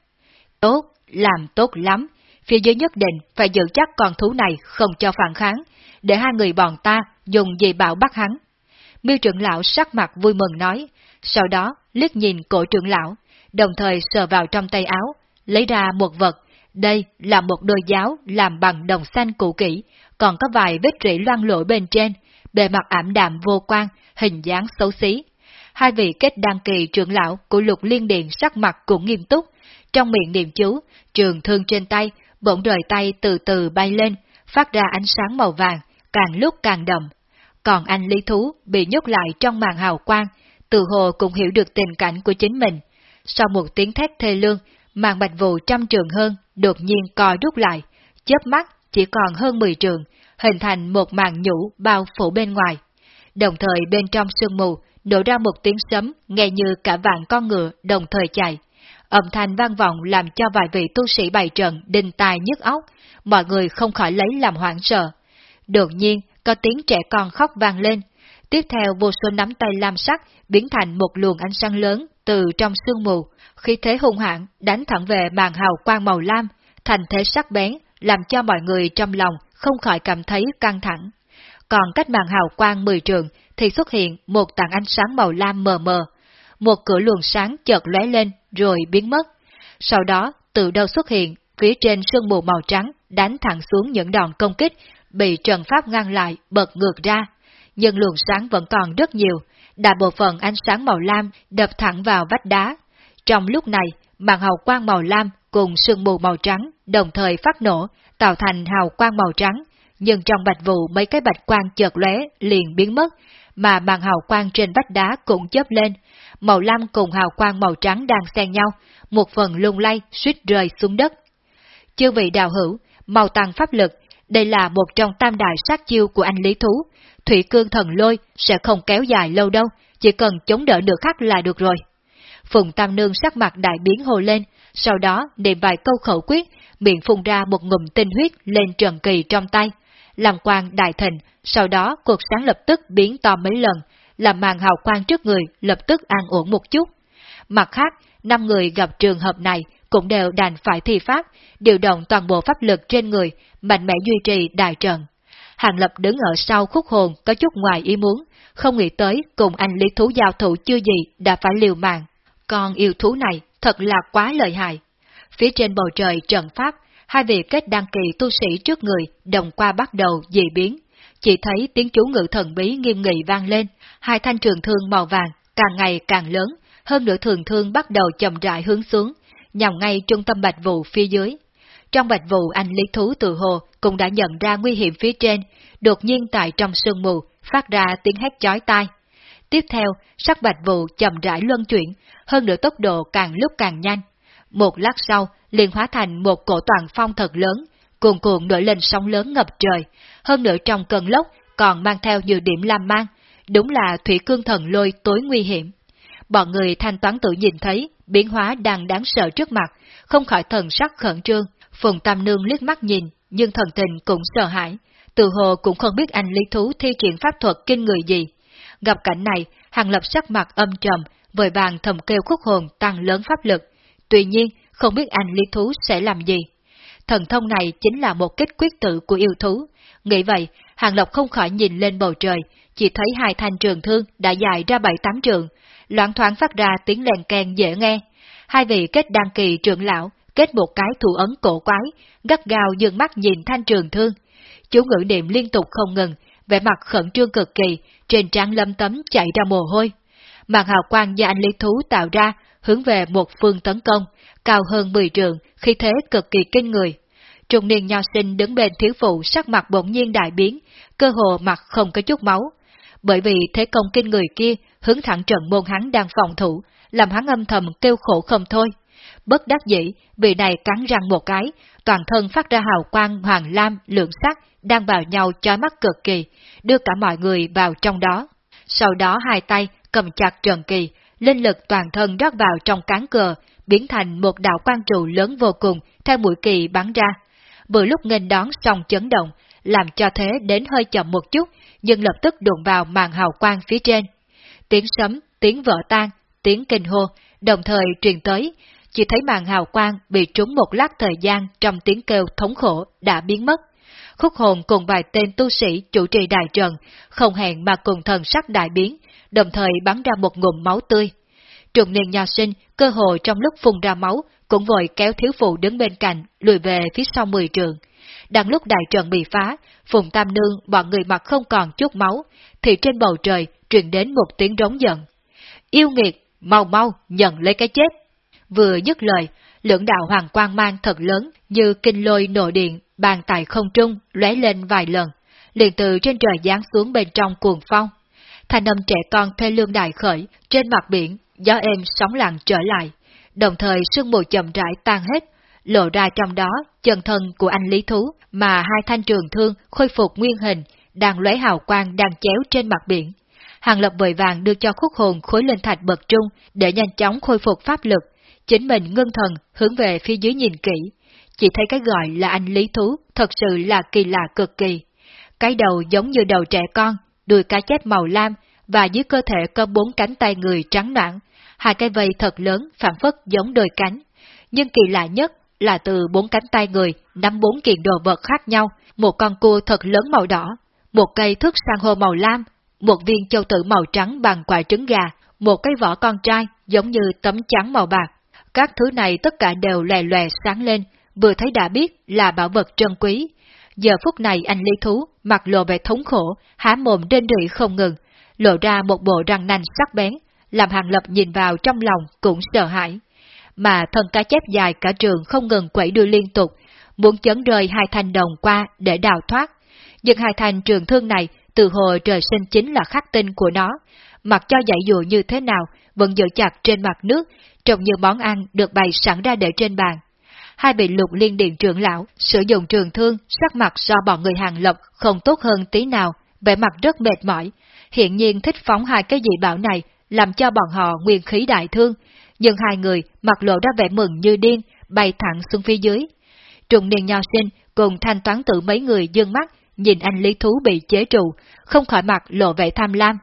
A: Tốt, làm tốt lắm, phía dưới nhất định phải giữ chắc con thú này không cho phản kháng, để hai người bọn ta dùng dị bảo bắt hắn. Miêu trưởng lão sắc mặt vui mừng nói, sau đó liếc nhìn cổ trưởng lão, đồng thời sờ vào trong tay áo, lấy ra một vật, đây là một đôi giáo làm bằng đồng xanh cũ kỹ, còn có vài vết rỉ loang lỗ bên trên, bề mặt ảm đạm vô quan, hình dáng xấu xí. Hai vị kết đăng kỳ trưởng lão của lục liên điện sắc mặt cũng nghiêm túc, trong miệng niệm chú, trường thương trên tay, bỗng rời tay từ từ bay lên, phát ra ánh sáng màu vàng, càng lúc càng đậm. Còn anh Lý Thú bị nhốt lại trong màn hào quang, từ hồ cũng hiểu được tình cảnh của chính mình. Sau một tiếng thét thê lương, màn bạch vụ trăm trường hơn, đột nhiên co rút lại, chớp mắt chỉ còn hơn 10 trường, hình thành một màn nhũ bao phủ bên ngoài. Đồng thời bên trong sương mù, nổ ra một tiếng sấm nghe như cả vạn con ngựa đồng thời chạy. Âm thanh vang vọng làm cho vài vị tu sĩ bày trận đinh tai nhức óc, mọi người không khỏi lấy làm hoảng sợ. Đột nhiên, có tiếng trẻ con khóc vang lên. Tiếp theo vô số nắm tay lam sắc biến thành một luồng ánh sáng lớn từ trong sương mù, khi thế hung hãn đánh thẳng về màn hào quang màu lam, thành thế sắc bén, làm cho mọi người trong lòng không khỏi cảm thấy căng thẳng. Còn cách màn hào quang mười trường thì xuất hiện một tảng ánh sáng màu lam mờ mờ. Một cửa luồng sáng chợt lóe lên rồi biến mất. Sau đó, từ đâu xuất hiện, phía trên sương mù màu trắng đánh thẳng xuống những đòn công kích, bị Trần Pháp ngăn lại, bật ngược ra. Nhưng luồng sáng vẫn còn rất nhiều, đại bộ phận ánh sáng màu lam đập thẳng vào vách đá. Trong lúc này, màn hào quang màu lam cùng sương mù màu trắng đồng thời phát nổ, tạo thành hào quang màu trắng, nhưng trong bạch vụ mấy cái bạch quang chợt lóe liền biến mất, mà màn hào quang trên vách đá cũng chớp lên, màu lam cùng hào quang màu trắng đang xen nhau, một phần lung lay suýt rơi xuống đất. Chư vị đạo hữu, màu tăng pháp lực, đây là một trong tam đại sát chiêu của anh Lý Thú. Thủy cương thần lôi sẽ không kéo dài lâu đâu, chỉ cần chống đỡ được khắc là được rồi. Phùng Tam Nương sắc mặt đại biến hồ lên, sau đó niệm vài câu khẩu quyết, miệng phun ra một ngụm tinh huyết lên trần kỳ trong tay. Làm quang đại thịnh, sau đó cuộc sáng lập tức biến to mấy lần, làm màn hào quang trước người lập tức an ổn một chút. Mặt khác, năm người gặp trường hợp này cũng đều đành phải thi pháp, điều động toàn bộ pháp lực trên người, mạnh mẽ duy trì đại trận. Hàng Lập đứng ở sau khúc hồn có chút ngoài ý muốn, không nghĩ tới cùng anh lý thú giao thủ chưa gì đã phải liều mạng. Con yêu thú này thật là quá lợi hại. Phía trên bầu trời trận pháp, hai vị kết đăng kỳ tu sĩ trước người đồng qua bắt đầu dị biến. Chỉ thấy tiếng chú ngự thần bí nghiêm nghị vang lên, hai thanh trường thương màu vàng càng ngày càng lớn, hơn nữa thường thương bắt đầu chậm rãi hướng xuống, nhằm ngay trung tâm bạch vụ phía dưới. Trong bạch vụ anh lý thú từ hồ cũng đã nhận ra nguy hiểm phía trên, đột nhiên tại trong sương mù phát ra tiếng hét chói tai. Tiếp theo, sắc bạch vụ chậm rãi luân chuyển, hơn nữa tốc độ càng lúc càng nhanh. Một lát sau, liền hóa thành một cổ toàn phong thật lớn, cuồn cuộn nổi lên sóng lớn ngập trời, hơn nữa trong cơn lốc còn mang theo nhiều điểm lam mang, đúng là thủy cương thần lôi tối nguy hiểm. Bọn người thanh toán tự nhìn thấy, biến hóa đang đáng sợ trước mặt, không khỏi thần sắc khẩn trương, Phùng Tam Nương liếc mắt nhìn, nhưng thần tình cũng sợ hãi, từ hồ cũng không biết anh lý thú thi triển pháp thuật kinh người gì. Gặp cảnh này, hàng lập sắc mặt âm trầm, vội vàng thầm kêu khúc hồn tăng lớn pháp lực. Tuy nhiên, không biết anh lý thú sẽ làm gì. Thần thông này chính là một kết quyết tự của yêu thú. Nghĩ vậy, hàng lập không khỏi nhìn lên bầu trời, chỉ thấy hai thanh trường thương đã dài ra bảy tám trường, loạn thoáng phát ra tiếng lèn kèn dễ nghe. Hai vị kết đăng kỳ trưởng lão kết một cái thủ ấn cổ quái, gắt gao dừng mắt nhìn thanh trường thương. Chú ngữ niệm liên tục không ngừng, vẻ mặt khẩn trương cực kỳ, trên trán lâm tấm chạy ra mồ hôi. Màn hào quang do anh lý thú tạo ra hướng về một phương tấn công, cao hơn 10 trường, khi thế cực kỳ kinh người. Trung niên nho sinh đứng bên thiếu phụ sắc mặt bỗng nhiên đại biến, cơ hồ mặt không có chút máu. Bởi vì thế công kinh người kia hướng thẳng trận môn hắn đang phòng thủ, làm hắn âm thầm kêu khổ không thôi. Bất đắc dĩ, vị này cắn răng một cái, toàn thân phát ra hào quang hoàng lam, lượng sắc, đang vào nhau chói mắt cực kỳ, đưa cả mọi người vào trong đó. Sau đó hai tay cầm chặt Trần Kỳ, linh lực toàn thân rót vào trong cán cờ, biến thành một đạo quan trụ lớn vô cùng theo mũi kỳ bắn ra. Vừa lúc nghênh đón xong chấn động, làm cho thế đến hơi chậm một chút, nhưng lập tức đụng vào màn hào quang phía trên. Tiếng sấm, tiếng vỡ tan, tiếng kinh hô, đồng thời truyền tới, chỉ thấy màn hào quang bị trúng một lát thời gian trong tiếng kêu thống khổ đã biến mất. Khúc hồn cùng vài tên tu sĩ chủ trì đại trận, không hẹn mà cùng thần sắc đại biến, đồng thời bắn ra một ngụm máu tươi. Trùng niên nhà sinh, cơ hội trong lúc phun ra máu, cũng vội kéo thiếu phụ đứng bên cạnh, lùi về phía sau mười trường. Đang lúc đại trận bị phá, Phùng Tam Nương bọn người mặt không còn chút máu, thì trên bầu trời truyền đến một tiếng rống giận. Yêu nghiệt, mau mau, nhận lấy cái chết. Vừa dứt lời, lưỡng đạo hoàng quang mang thật lớn như kinh lôi nổ điện, bàn tại không trung, lóe lên vài lần, liền từ trên trời giáng xuống bên trong cuồng phong. Thanh âm trẻ con thê lương đại khởi, trên mặt biển, gió êm sóng lặng trở lại, đồng thời sương mù chậm rãi tan hết, lộ ra trong đó chân thân của anh Lý Thú mà hai thanh trường thương khôi phục nguyên hình, đang lóe hào quang đang chéo trên mặt biển. Hàng Lập vội vàng đưa cho khúc hồn khối lên thạch bậc trung để nhanh chóng khôi phục pháp lực, chính mình ngưng thần hướng về phía dưới nhìn kỹ, chỉ thấy cái gọi là anh Lý Thú thật sự là kỳ lạ cực kỳ. Cái đầu giống như đầu trẻ con, đuôi cá chép màu lam và dưới cơ thể có bốn cánh tay người trắng noãn, hai cái vây thật lớn phản phất giống đôi cánh. Nhưng kỳ lạ nhất là từ bốn cánh tay người nắm bốn kiện đồ vật khác nhau, một con cua thật lớn màu đỏ, một cây thước san hô màu lam, một viên châu tử màu trắng bằng quả trứng gà, một cái vỏ con trai giống như tấm trắng màu bạc. Các thứ này tất cả đều lè lòe sáng lên, vừa thấy đã biết là bảo vật trân quý. Giờ phút này anh Lý Thú mặt lộ vẻ thống khổ, há mồm trên rỉ không ngừng, lộ ra một bộ răng nanh sắc bén, làm hàng lập nhìn vào trong lòng cũng sợ hãi. Mà thân cá chép dài cả trường không ngừng quẩy đuôi liên tục, muốn chấn rơi hai thanh đồng qua để đào thoát. Nhưng hai thanh trường thương này từ hồi trời sinh chính là khắc tinh của nó, mặc cho dạy dụ như thế nào vẫn giữ chặt trên mặt nước, trông như món ăn được bày sẵn ra để trên bàn. Hai vị lục liên điện trưởng lão sử dụng trường thương, sắc mặt do bọn người hàng lộc không tốt hơn tí nào, vẻ mặt rất mệt mỏi, hiện nhiên thích phóng hai cái dị bảo này làm cho bọn họ nguyên khí đại thương, nhưng hai người mặt lộ ra vẻ mừng như điên, bay thẳng xuống phía dưới. Trùng niên nho sinh cùng thanh toán tử mấy người dương mắt, nhìn anh lý thú bị chế trụ, không khỏi mặt lộ vẻ tham lam.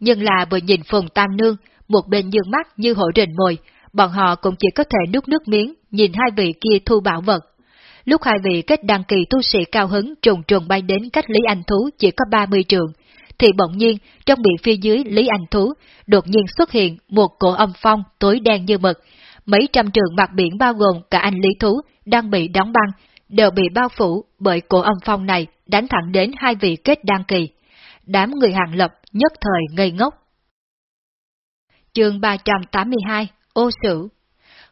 A: Nhưng là vừa nhìn Phùng Tam Nương, một bên dương mắt như hổ rình mồi, bọn họ cũng chỉ có thể nuốt nước miếng, nhìn hai vị kia thu bảo vật. Lúc hai vị kết đăng kỳ tu sĩ cao hứng trùng trùng bay đến cách Lý Anh Thú chỉ có 30 trường, thì bỗng nhiên trong miệng phía dưới Lý Anh Thú đột nhiên xuất hiện một cổ âm phong tối đen như mực. Mấy trăm trường mặt biển bao gồm cả anh Lý Thú đang bị đóng băng, đều bị bao phủ bởi cổ âm phong này đánh thẳng đến hai vị kết đăng kỳ. Đám người hàng lập nhất thời ngây ngốc. Chương 382 Ô Sử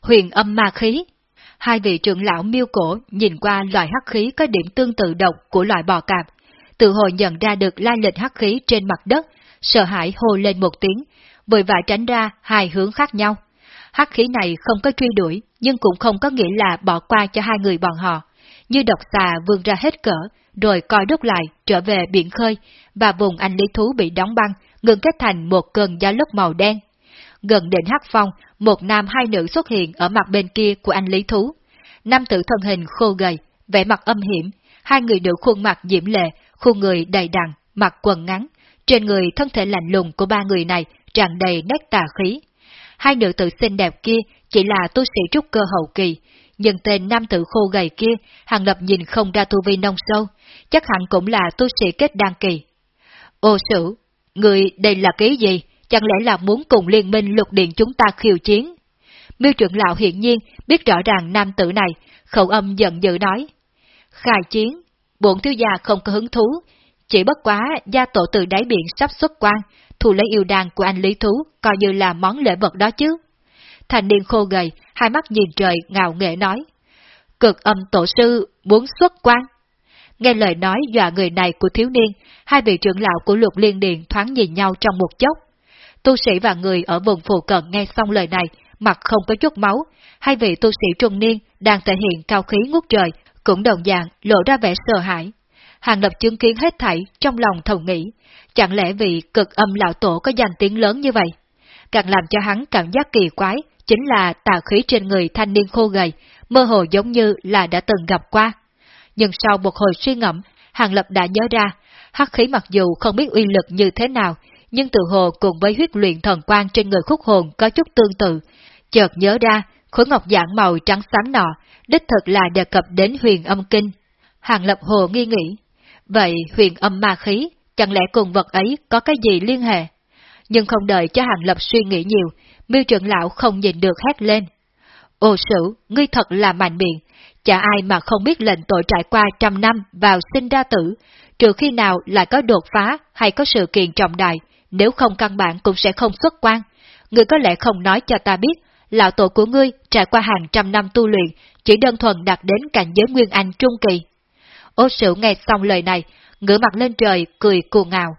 A: Huyền âm ma khí Hai vị trưởng lão miêu cổ nhìn qua loại hắc khí có điểm tương tự độc của loại bò cạp, tự hồi nhận ra được lai lịch hắc khí trên mặt đất, sợ hãi hô lên một tiếng, vội vã tránh ra hai hướng khác nhau. Hắc khí này không có truy đuổi, nhưng cũng không có nghĩa là bỏ qua cho hai người bọn họ. Như độc xà vươn ra hết cỡ, rồi coi đốt lại, trở về biển khơi, và vùng anh lý thú bị đóng băng, ngừng kết thành một cơn gió lốc màu đen. Gần đến hắc phong, một nam hai nữ xuất hiện ở mặt bên kia của anh lý thú. Nam tử thân hình khô gầy, vẻ mặt âm hiểm, hai người nữ khuôn mặt diễm lệ, khuôn người đầy đặn, mặc quần ngắn, trên người thân thể lạnh lùng của ba người này tràn đầy nét tà khí. Hai nữ tử xinh đẹp kia chỉ là tu sĩ trúc cơ hậu kỳ, nhưng tên nam tử khô gầy kia, hàng lập nhìn không ra tu vi nông sâu, chắc hẳn cũng là tu sĩ kết đan kỳ. Ô sử, người đây là cái gì? Chẳng lẽ là muốn cùng liên minh lục điện chúng ta khiêu chiến? Miêu trưởng lão hiển nhiên biết rõ ràng nam tử này, khẩu âm giận dữ nói. Khai chiến, bổn thiếu gia không có hứng thú, chỉ bất quá gia tổ từ đáy biển sắp xuất quan, thu lấy yêu đàn của anh Lý Thú, coi như là món lễ vật đó chứ. Thành niên khô gầy, hai mắt nhìn trời ngạo nghệ nói. Cực âm tổ sư muốn xuất quan. Nghe lời nói dọa người này của thiếu niên, hai vị trưởng lão của lục liên điện thoáng nhìn nhau trong một chốc. Tu sĩ và người ở vùng phụ cận nghe xong lời này, mặt không có chút máu, hai vị tu sĩ trung niên đang thể hiện cao khí ngút trời, cũng đồng dạng lộ ra vẻ sợ hãi. Hàng lập chứng kiến hết thảy trong lòng thầu nghĩ, chẳng lẽ vì cực âm lão tổ có danh tiếng lớn như vậy? Càng làm cho hắn cảm giác kỳ quái, chính là tà khí trên người thanh niên khô gầy, mơ hồ giống như là đã từng gặp qua. Nhưng sau một hồi suy ngẫm, Hàng Lập đã nhớ ra, hắc khí mặc dù không biết uy lực như thế nào, nhưng tự hồ cùng với huyết luyện thần quan trên người khúc hồn có chút tương tự. Chợt nhớ ra, khối ngọc dạng màu trắng xám nọ, đích thực là đề cập đến huyền âm kinh. Hàng Lập Hồ nghi nghĩ, vậy huyền âm ma khí, chẳng lẽ cùng vật ấy có cái gì liên hệ? Nhưng không đợi cho Hàng Lập suy nghĩ nhiều, miêu trưởng lão không nhìn được hét lên. Ô sử, ngươi thật là mạnh miệng, chả ai mà không biết lệnh tội trải qua trăm năm vào sinh ra tử, trừ khi nào lại có đột phá hay có sự kiện trọng đại, nếu không căn bản cũng sẽ không xuất quan. Ngươi có lẽ không nói cho ta biết, lão tổ của ngươi trải qua hàng trăm năm tu luyện, chỉ đơn thuần đạt đến cảnh giới Nguyên Anh Trung Kỳ. Ô sử nghe xong lời này, ngửa mặt lên trời, cười cuồng ngào.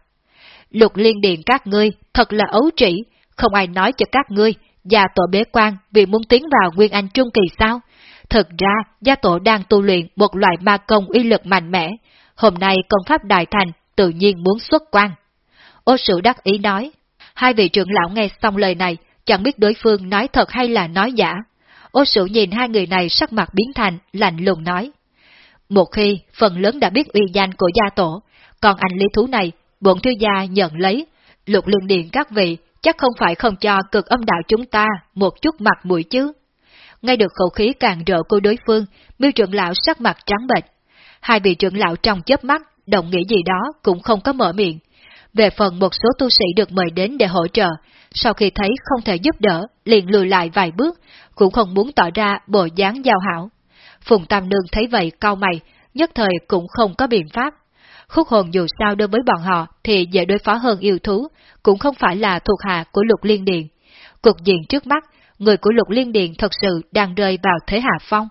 A: Lục liên điện các ngươi thật là ấu trĩ, không ai nói cho các ngươi, gia tổ bế quan vì muốn tiến vào Nguyên Anh Trung Kỳ sao? Thực ra, gia tổ đang tu luyện một loại ma công uy lực mạnh mẽ, hôm nay công pháp đại thành tự nhiên muốn xuất quan. Ô sử đắc ý nói, hai vị trưởng lão nghe xong lời này, chẳng biết đối phương nói thật hay là nói giả. Ô sử nhìn hai người này sắc mặt biến thành, lạnh lùng nói. Một khi phần lớn đã biết uy danh của gia tổ, còn anh lý thú này, bổn thiếu gia nhận lấy, lục liên điện các vị chắc không phải không cho cực âm đạo chúng ta một chút mặt mũi chứ. Ngay được khẩu khí càng rỡ của đối phương, miêu trưởng lão sắc mặt trắng bệch. Hai vị trưởng lão trong chớp mắt, đồng nghĩ gì đó cũng không có mở miệng. Về phần một số tu sĩ được mời đến để hỗ trợ, sau khi thấy không thể giúp đỡ, liền lùi lại vài bước, cũng không muốn tỏ ra bộ dáng giao hảo. Phùng Tam Nương thấy vậy cau mày, nhất thời cũng không có biện pháp. Khúc hồn dù sao đối với bọn họ thì dễ đối phó hơn yêu thú, cũng không phải là thuộc hạ của lục liên điện. Cục diện trước mắt, người của lục liên điện thật sự đang rơi vào thế hạ phong.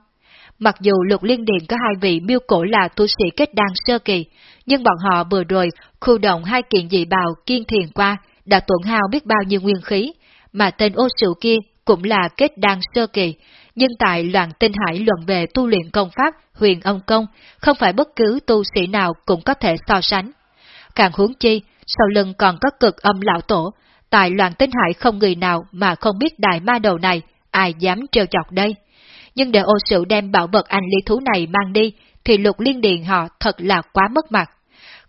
A: Mặc dù lục liên điện có hai vị miêu cổ là tu sĩ kết đan sơ kỳ, nhưng bọn họ vừa rồi khu động hai kiện dị bào kiên thiền qua đã tổn hao biết bao nhiêu nguyên khí, mà tên ô sự kia cũng là kết đan sơ kỳ, nhưng tại loạn tinh hải luận về tu luyện công pháp huyền ông công, không phải bất cứ tu sĩ nào cũng có thể so sánh. Càng huống chi, sau lưng còn có cực âm lão tổ, tại loạn tinh hải không người nào mà không biết đại ma đầu này, ai dám trêu chọc đây. Nhưng để ô sự đem bảo vật anh lý thú này mang đi, thì lục liên điện họ thật là quá mất mặt.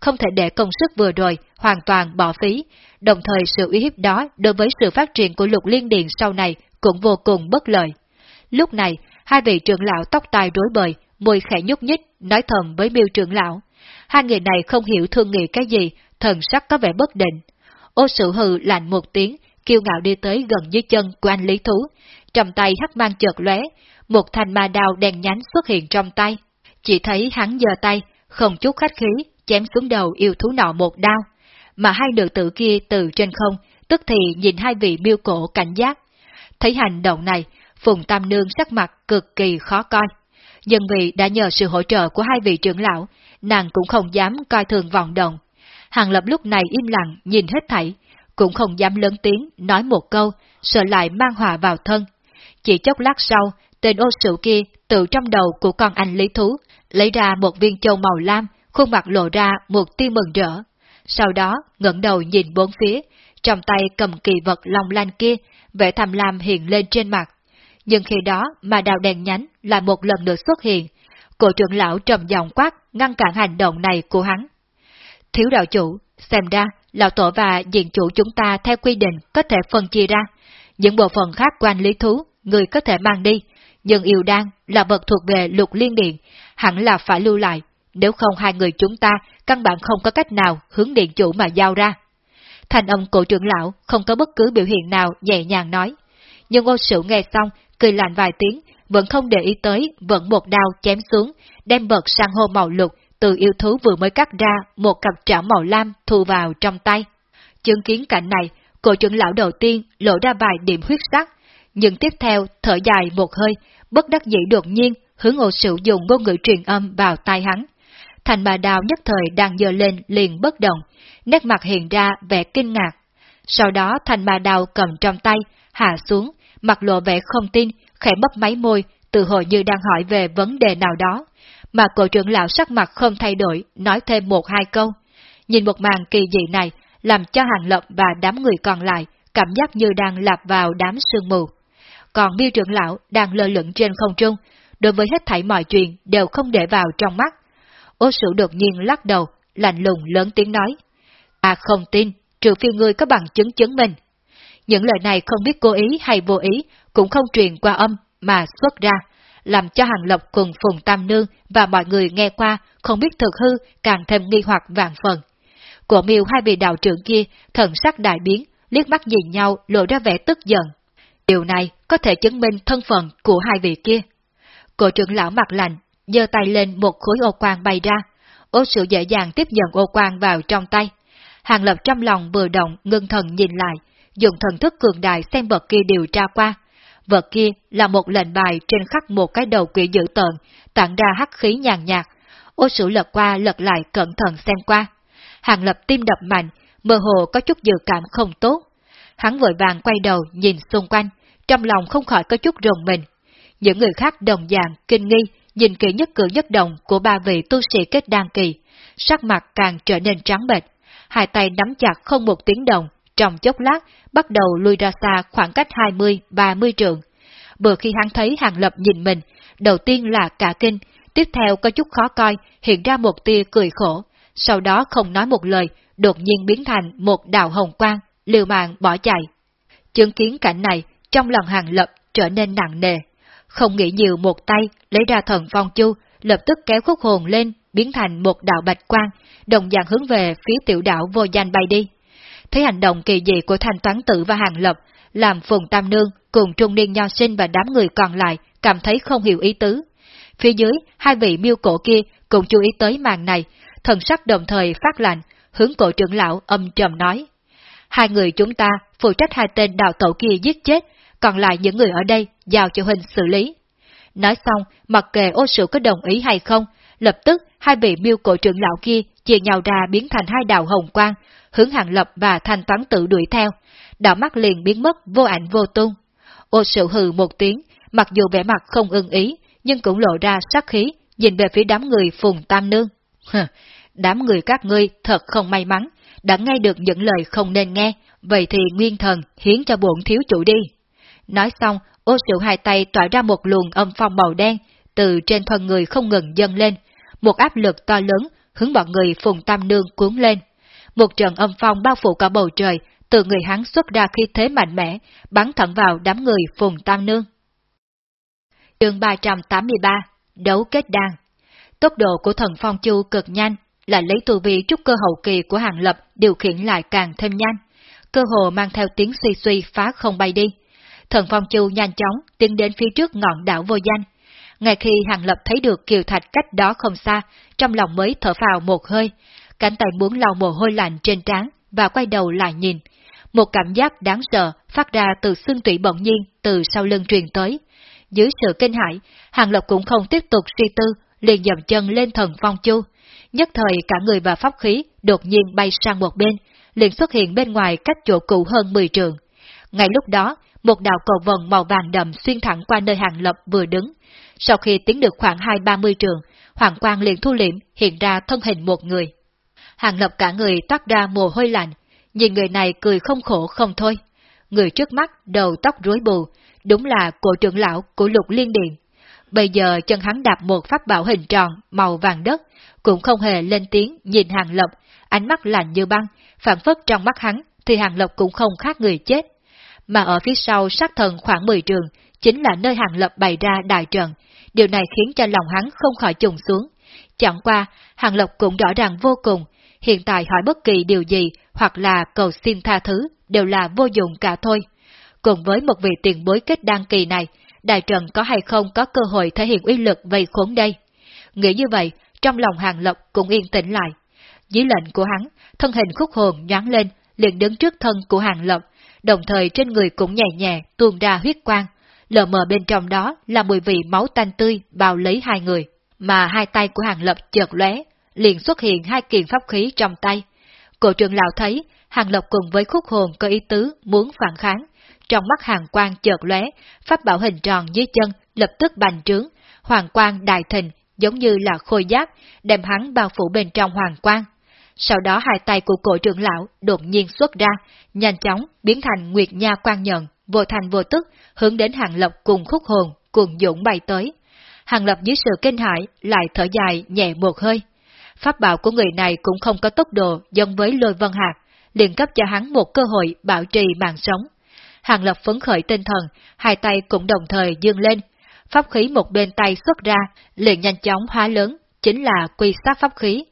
A: Không thể để công sức vừa rồi hoàn toàn bỏ phí, đồng thời sự uy hiếp đó đối với sự phát triển của lục liên điện sau này cũng vô cùng bất lợi. Lúc này, hai vị trưởng lão tóc tai rối bời, môi khẽ nhúc nhích, nói thầm với miêu trưởng lão. Hai người này không hiểu thương nghị cái gì, thần sắc có vẻ bất định. Ô sự hừ lạnh một tiếng, kiêu ngạo đi tới gần dưới chân của anh Lý Thú, trong tay hắc mang chợt lóe, một thanh ma đao đen nhánh xuất hiện trong tay. Chỉ thấy hắn giơ tay, không chút khách khí, chém xuống đầu yêu thú nọ một đao, mà hai nữ tử kia từ trên không, tức thì nhìn hai vị miêu cổ cảnh giác. Thấy hành động này, Phùng Tam Nương sắc mặt cực kỳ khó coi. Nhưng vì đã nhờ sự hỗ trợ của hai vị trưởng lão, nàng cũng không dám coi thường vọng động. Hàng Lập lúc này im lặng nhìn hết thảy, cũng không dám lớn tiếng nói một câu, sợ lại mang hòa vào thân. Chỉ chốc lát sau, tên ô sự kia từ trong đầu của con anh lý thú, lấy ra một viên châu màu lam, khuôn mặt lộ ra một tia mừng rỡ. Sau đó ngẩng đầu nhìn bốn phía, trong tay cầm kỳ vật long lanh kia, vẻ tham lam hiện lên trên mặt. Nhưng khi đó mà đào đèn nhánh lại một lần nữa xuất hiện, cổ trưởng lão trầm giọng quát ngăn cản hành động này của hắn. Thiếu đạo chủ, xem ra, lão tổ và diện chủ chúng ta theo quy định có thể phân chia ra. Những bộ phận khác quan lý thú, người có thể mang đi, nhưng yêu đan là vật thuộc về lục liên điện, hẳn là phải lưu lại, nếu không hai người chúng ta căn bản không có cách nào hướng điện chủ mà giao ra. Thành ông cổ trưởng lão không có bất cứ biểu hiện nào nhẹ nhàng nói. Nhưng ô sử nghe xong, cười lạnh vài tiếng, vẫn không để ý tới, vẫn một đao chém xuống, đem bật sang hô màu lục từ yêu thú vừa mới cắt ra một cặp trảo màu lam thu vào trong tay. Chứng kiến cảnh này, cổ trưởng lão đầu tiên lộ ra vài điểm huyết sắc, nhưng tiếp theo thở dài một hơi, bất đắc dĩ đột nhiên hướng ô sử dùng ngôn ngữ truyền âm vào tai hắn. Thành bà đào nhất thời đang dơ lên liền bất động, nét mặt hiện ra vẻ kinh ngạc. Sau đó thành bà đào cầm trong tay, hạ xuống, mặt lộ vẻ không tin, khẽ bấp máy môi, tự hồi như đang hỏi về vấn đề nào đó, mà cổ trưởng lão sắc mặt không thay đổi, nói thêm một hai câu. Nhìn một màn kỳ dị này, làm cho hàng lập và đám người còn lại cảm giác như đang lạp vào đám sương mù. Còn miêu trưởng lão đang lơ lửng trên không trung, đối với hết thảy mọi chuyện đều không để vào trong mắt. Ô sử đột nhiên lắc đầu, lạnh lùng lớn tiếng nói. À không tin, trừ phi ngươi có bằng chứng chứng minh. Những lời này không biết cố ý hay vô ý, cũng không truyền qua âm mà xuất ra, làm cho Hàng Lộc cùng Phùng Tam Nương và mọi người nghe qua không biết thực hư càng thêm nghi hoặc vạn phần. Của miêu hai vị đạo trưởng kia thần sắc đại biến, liếc mắt nhìn nhau lộ ra vẻ tức giận. Điều này có thể chứng minh thân phận của hai vị kia. Cổ trưởng lão mặt lạnh, giơ tay lên một khối ô quang bay ra, ô sự dễ dàng tiếp nhận ô quang vào trong tay. Hàng lập trong lòng vừa động ngưng thần nhìn lại, dùng thần thức cường đại xem vật kia điều tra qua. Vật kia là một lệnh bài trên khắc một cái đầu quỷ dữ tợn, tặng ra hắc khí nhàn nhạt. Ô sử lật qua lật lại cẩn thận xem qua. Hàng lập tim đập mạnh, mơ hồ có chút dự cảm không tốt. Hắn vội vàng quay đầu nhìn xung quanh, trong lòng không khỏi có chút rùng mình. Những người khác đồng dạng, kinh nghi, nhìn kỹ nhất cử nhất động của ba vị tu sĩ kết đan kỳ, sắc mặt càng trở nên trắng bệch, hai tay nắm chặt không một tiếng động, trong chốc lát bắt đầu lui ra xa khoảng cách 20-30 trượng. Vừa khi hắn thấy hàng lập nhìn mình, đầu tiên là cả kinh, tiếp theo có chút khó coi, hiện ra một tia cười khổ, sau đó không nói một lời, đột nhiên biến thành một đạo hồng quang, liều mạng bỏ chạy. Chứng kiến cảnh này, trong lòng hàng lập trở nên nặng nề. Không nghĩ nhiều một tay, lấy ra thần phong chu, lập tức kéo khúc hồn lên, biến thành một đạo bạch quang, đồng dạng hướng về phía tiểu đảo vô danh bay đi. Thấy hành động kỳ dị của thanh toán tử và hàng lập, làm Phùng Tam Nương cùng trung niên nho sinh và đám người còn lại cảm thấy không hiểu ý tứ. Phía dưới, hai vị miêu cổ kia cũng chú ý tới màn này, thần sắc đồng thời phát lạnh, hướng cổ trưởng lão âm trầm nói. Hai người chúng ta phụ trách hai tên đạo tổ kia giết chết, còn lại những người ở đây giao cho huynh xử lý. Nói xong, mặc kệ ô sự có đồng ý hay không, lập tức hai vị miêu cổ trưởng lão kia chia nhau ra biến thành hai đạo hồng quang, hướng hàng lập và thanh toán tự đuổi theo, đạo mắt liền biến mất vô ảnh vô tung. Ô sự hừ một tiếng, mặc dù vẻ mặt không ưng ý, nhưng cũng lộ ra sắc khí, nhìn về phía đám người phùng tam nương. đám người các ngươi thật không may mắn, đã nghe được những lời không nên nghe, vậy thì nguyên thần hiến cho bổn thiếu chủ đi. Nói xong, ô sự hai tay tỏa ra một luồng âm phong màu đen, từ trên thân người không ngừng dâng lên, một áp lực to lớn hướng bọn người phùng tam nương cuốn lên. Một trận âm phong bao phủ cả bầu trời, từ người hắn xuất ra khi thế mạnh mẽ, bắn thẳng vào đám người phùng tam nương. Chương 383 Đấu kết đan Tốc độ của thần phong chu cực nhanh, là lấy tu vi trúc cơ hậu kỳ của hàng lập điều khiển lại càng thêm nhanh. Cơ hồ mang theo tiếng suy suy phá không bay đi. Thần phong chu nhanh chóng tiến đến phía trước ngọn đảo vô danh. Ngay khi hàng lập thấy được kiều thạch cách đó không xa, trong lòng mới thở vào một hơi, cánh tay muốn lau mồ hôi lạnh trên trán và quay đầu lại nhìn. Một cảm giác đáng sợ phát ra từ xương tủy bỗng nhiên từ sau lưng truyền tới. Dưới sự kinh hãi, Hàng Lập cũng không tiếp tục suy tư, liền dậm chân lên thần phong chu. Nhất thời cả người và pháp khí đột nhiên bay sang một bên, liền xuất hiện bên ngoài cách chỗ cũ hơn 10 trường. Ngay lúc đó, một đạo cầu vòng màu vàng đậm xuyên thẳng qua nơi Hàng Lập vừa đứng. Sau khi tiến được khoảng hai ba mươi trường, Hoàng Quang liền thu liễm hiện ra thân hình một người. Hàng Lập cả người toát ra mồ hôi lạnh, nhìn người này cười không khổ không thôi. Người trước mắt đầu tóc rối bù, đúng là cổ trưởng lão của lục liên điện. Bây giờ chân hắn đạp một pháp bảo hình tròn màu vàng đất, cũng không hề lên tiếng nhìn Hàng Lập, ánh mắt lạnh như băng, phản phất trong mắt hắn thì Hàng Lập cũng không khác người chết. Mà ở phía sau sát thần khoảng 10 trường, chính là nơi Hàng Lập bày ra đại trận, điều này khiến cho lòng hắn không khỏi trùng xuống. Chẳng qua, Hàng Lập cũng rõ ràng vô cùng, hiện tại hỏi bất kỳ điều gì hoặc là cầu xin tha thứ đều là vô dụng cả thôi. Cùng với một vị tiền bối kết đăng kỳ này, đại trần có hay không có cơ hội thể hiện uy lực vây khốn đây. Nghĩ như vậy, trong lòng hàng lập cũng yên tĩnh lại. Dưới lệnh của hắn, thân hình khúc hồn nhoáng lên, liền đứng trước thân của hàng lập, đồng thời trên người cũng nhẹ nhẹ tuôn ra huyết quang, lờ mờ bên trong đó là mùi vị máu tanh tươi bao lấy hai người, mà hai tay của hàng lập chợt lóe, liền xuất hiện hai kiện pháp khí trong tay. Cổ trưởng lão thấy, hàng lộc cùng với khúc hồn có ý tứ muốn phản kháng, trong mắt hàng quang chợt lóe, pháp bảo hình tròn dưới chân lập tức bành trướng, hoàng quang đại thịnh giống như là khôi giáp, đem hắn bao phủ bên trong hoàng quang. Sau đó hai tay của cổ trưởng lão đột nhiên xuất ra, nhanh chóng biến thành nguyệt nha quang nhận, vô thành vô tức, hướng đến hàng lộc cùng khúc hồn, cùng dũng bay tới. Hàng lập dưới sự kinh hãi lại thở dài nhẹ một hơi. Pháp bảo của người này cũng không có tốc độ giống với lôi vân hạt, liền cấp cho hắn một cơ hội bảo trì mạng sống. Hàng Lập phấn khởi tinh thần, hai tay cũng đồng thời dương lên. Pháp khí một bên tay xuất ra, liền nhanh chóng hóa lớn, chính là quy sát pháp khí.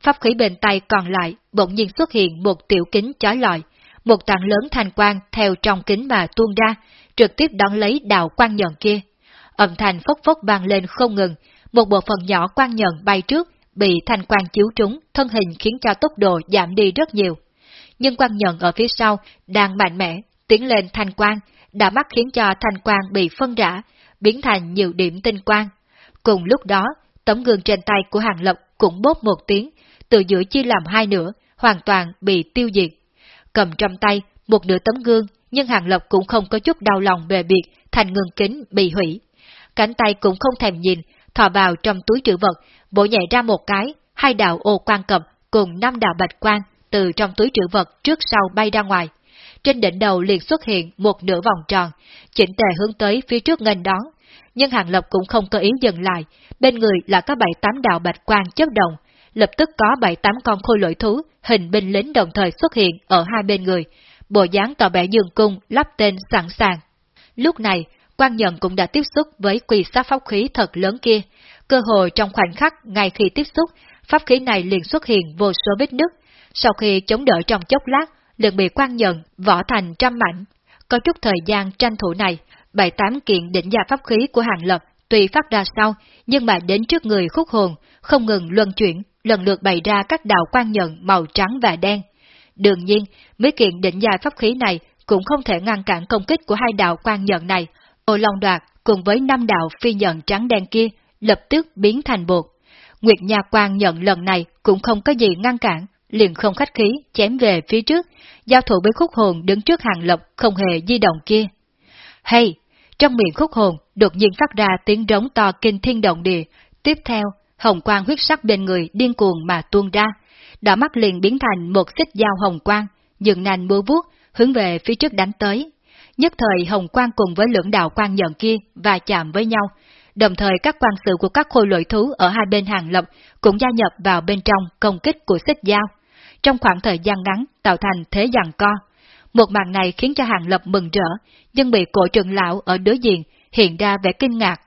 A: Pháp khí bên tay còn lại bỗng nhiên xuất hiện một tiểu kính chói lọi, một tảng lớn thanh quang theo trong kính mà tuôn ra, trực tiếp đón lấy đạo quan nhận kia. Âm thanh phốc phốc vang lên không ngừng, một bộ phận nhỏ quan nhận bay trước, bị thanh quan chiếu trúng, thân hình khiến cho tốc độ giảm đi rất nhiều. Nhưng quan nhận ở phía sau đang mạnh mẽ, tiến lên thanh quan, đã mắt khiến cho thanh quan bị phân rã, biến thành nhiều điểm tinh quang. Cùng lúc đó, tấm gương trên tay của Hàng lộc cũng bốc một tiếng, từ giữa chia làm hai nửa, hoàn toàn bị tiêu diệt. Cầm trong tay một nửa tấm gương, nhưng Hàng lộc cũng không có chút đau lòng về việc thành ngương kính bị hủy. Cánh tay cũng không thèm nhìn, thò vào trong túi trữ vật, bổ nhẹ ra một cái, hai đạo ô quan cầm cùng năm đạo bạch quan từ trong túi trữ vật trước sau bay ra ngoài. Trên đỉnh đầu liền xuất hiện một nửa vòng tròn, chỉnh tề hướng tới phía trước ngân đón. Nhưng Hàng Lập cũng không có ý dừng lại, bên người là có bảy tám đạo bạch quan chấp động, lập tức có bảy tám con khôi lỗi thú, hình binh lính đồng thời xuất hiện ở hai bên người, bộ dáng tỏ vẻ dương cung, lắp tên sẵn sàng. Lúc này, quan nhận cũng đã tiếp xúc với quỳ sát pháp khí thật lớn kia. Cơ hội trong khoảnh khắc ngay khi tiếp xúc, pháp khí này liền xuất hiện vô số vết nứt. Sau khi chống đỡ trong chốc lát, liền bị quan nhận võ thành trăm mảnh. Có chút thời gian tranh thủ này, bảy tám kiện đỉnh gia pháp khí của hàng lập tuy phát ra sau, nhưng mà đến trước người khúc hồn, không ngừng luân chuyển, lần lượt bày ra các đạo quan nhận màu trắng và đen. Đương nhiên, mấy kiện đỉnh gia pháp khí này cũng không thể ngăn cản công kích của hai đạo quan nhận này. Ô Long Đoạt cùng với năm đạo phi nhận trắng đen kia lập tức biến thành bột. Nguyệt Nha quang nhận lần này cũng không có gì ngăn cản, liền không khách khí, chém về phía trước, giao thủ với khúc hồn đứng trước hàng lộc không hề di động kia. Hay, trong miệng khúc hồn đột nhiên phát ra tiếng rống to kinh thiên động địa, tiếp theo, hồng quang huyết sắc bên người điên cuồng mà tuôn ra, đỏ mắt liền biến thành một xích dao hồng quang, dừng nành múa vuốt, hướng về phía trước đánh tới. Nhất thời hồng quang cùng với lưỡng đạo quang nhận kia và chạm với nhau, đồng thời các quan sự của các khôi lội thú ở hai bên hàng lập cũng gia nhập vào bên trong công kích của xích dao. Trong khoảng thời gian ngắn tạo thành thế giằng co. Một màn này khiến cho hàng lập mừng rỡ, nhưng bị cổ trưởng lão ở đối diện hiện ra vẻ kinh ngạc.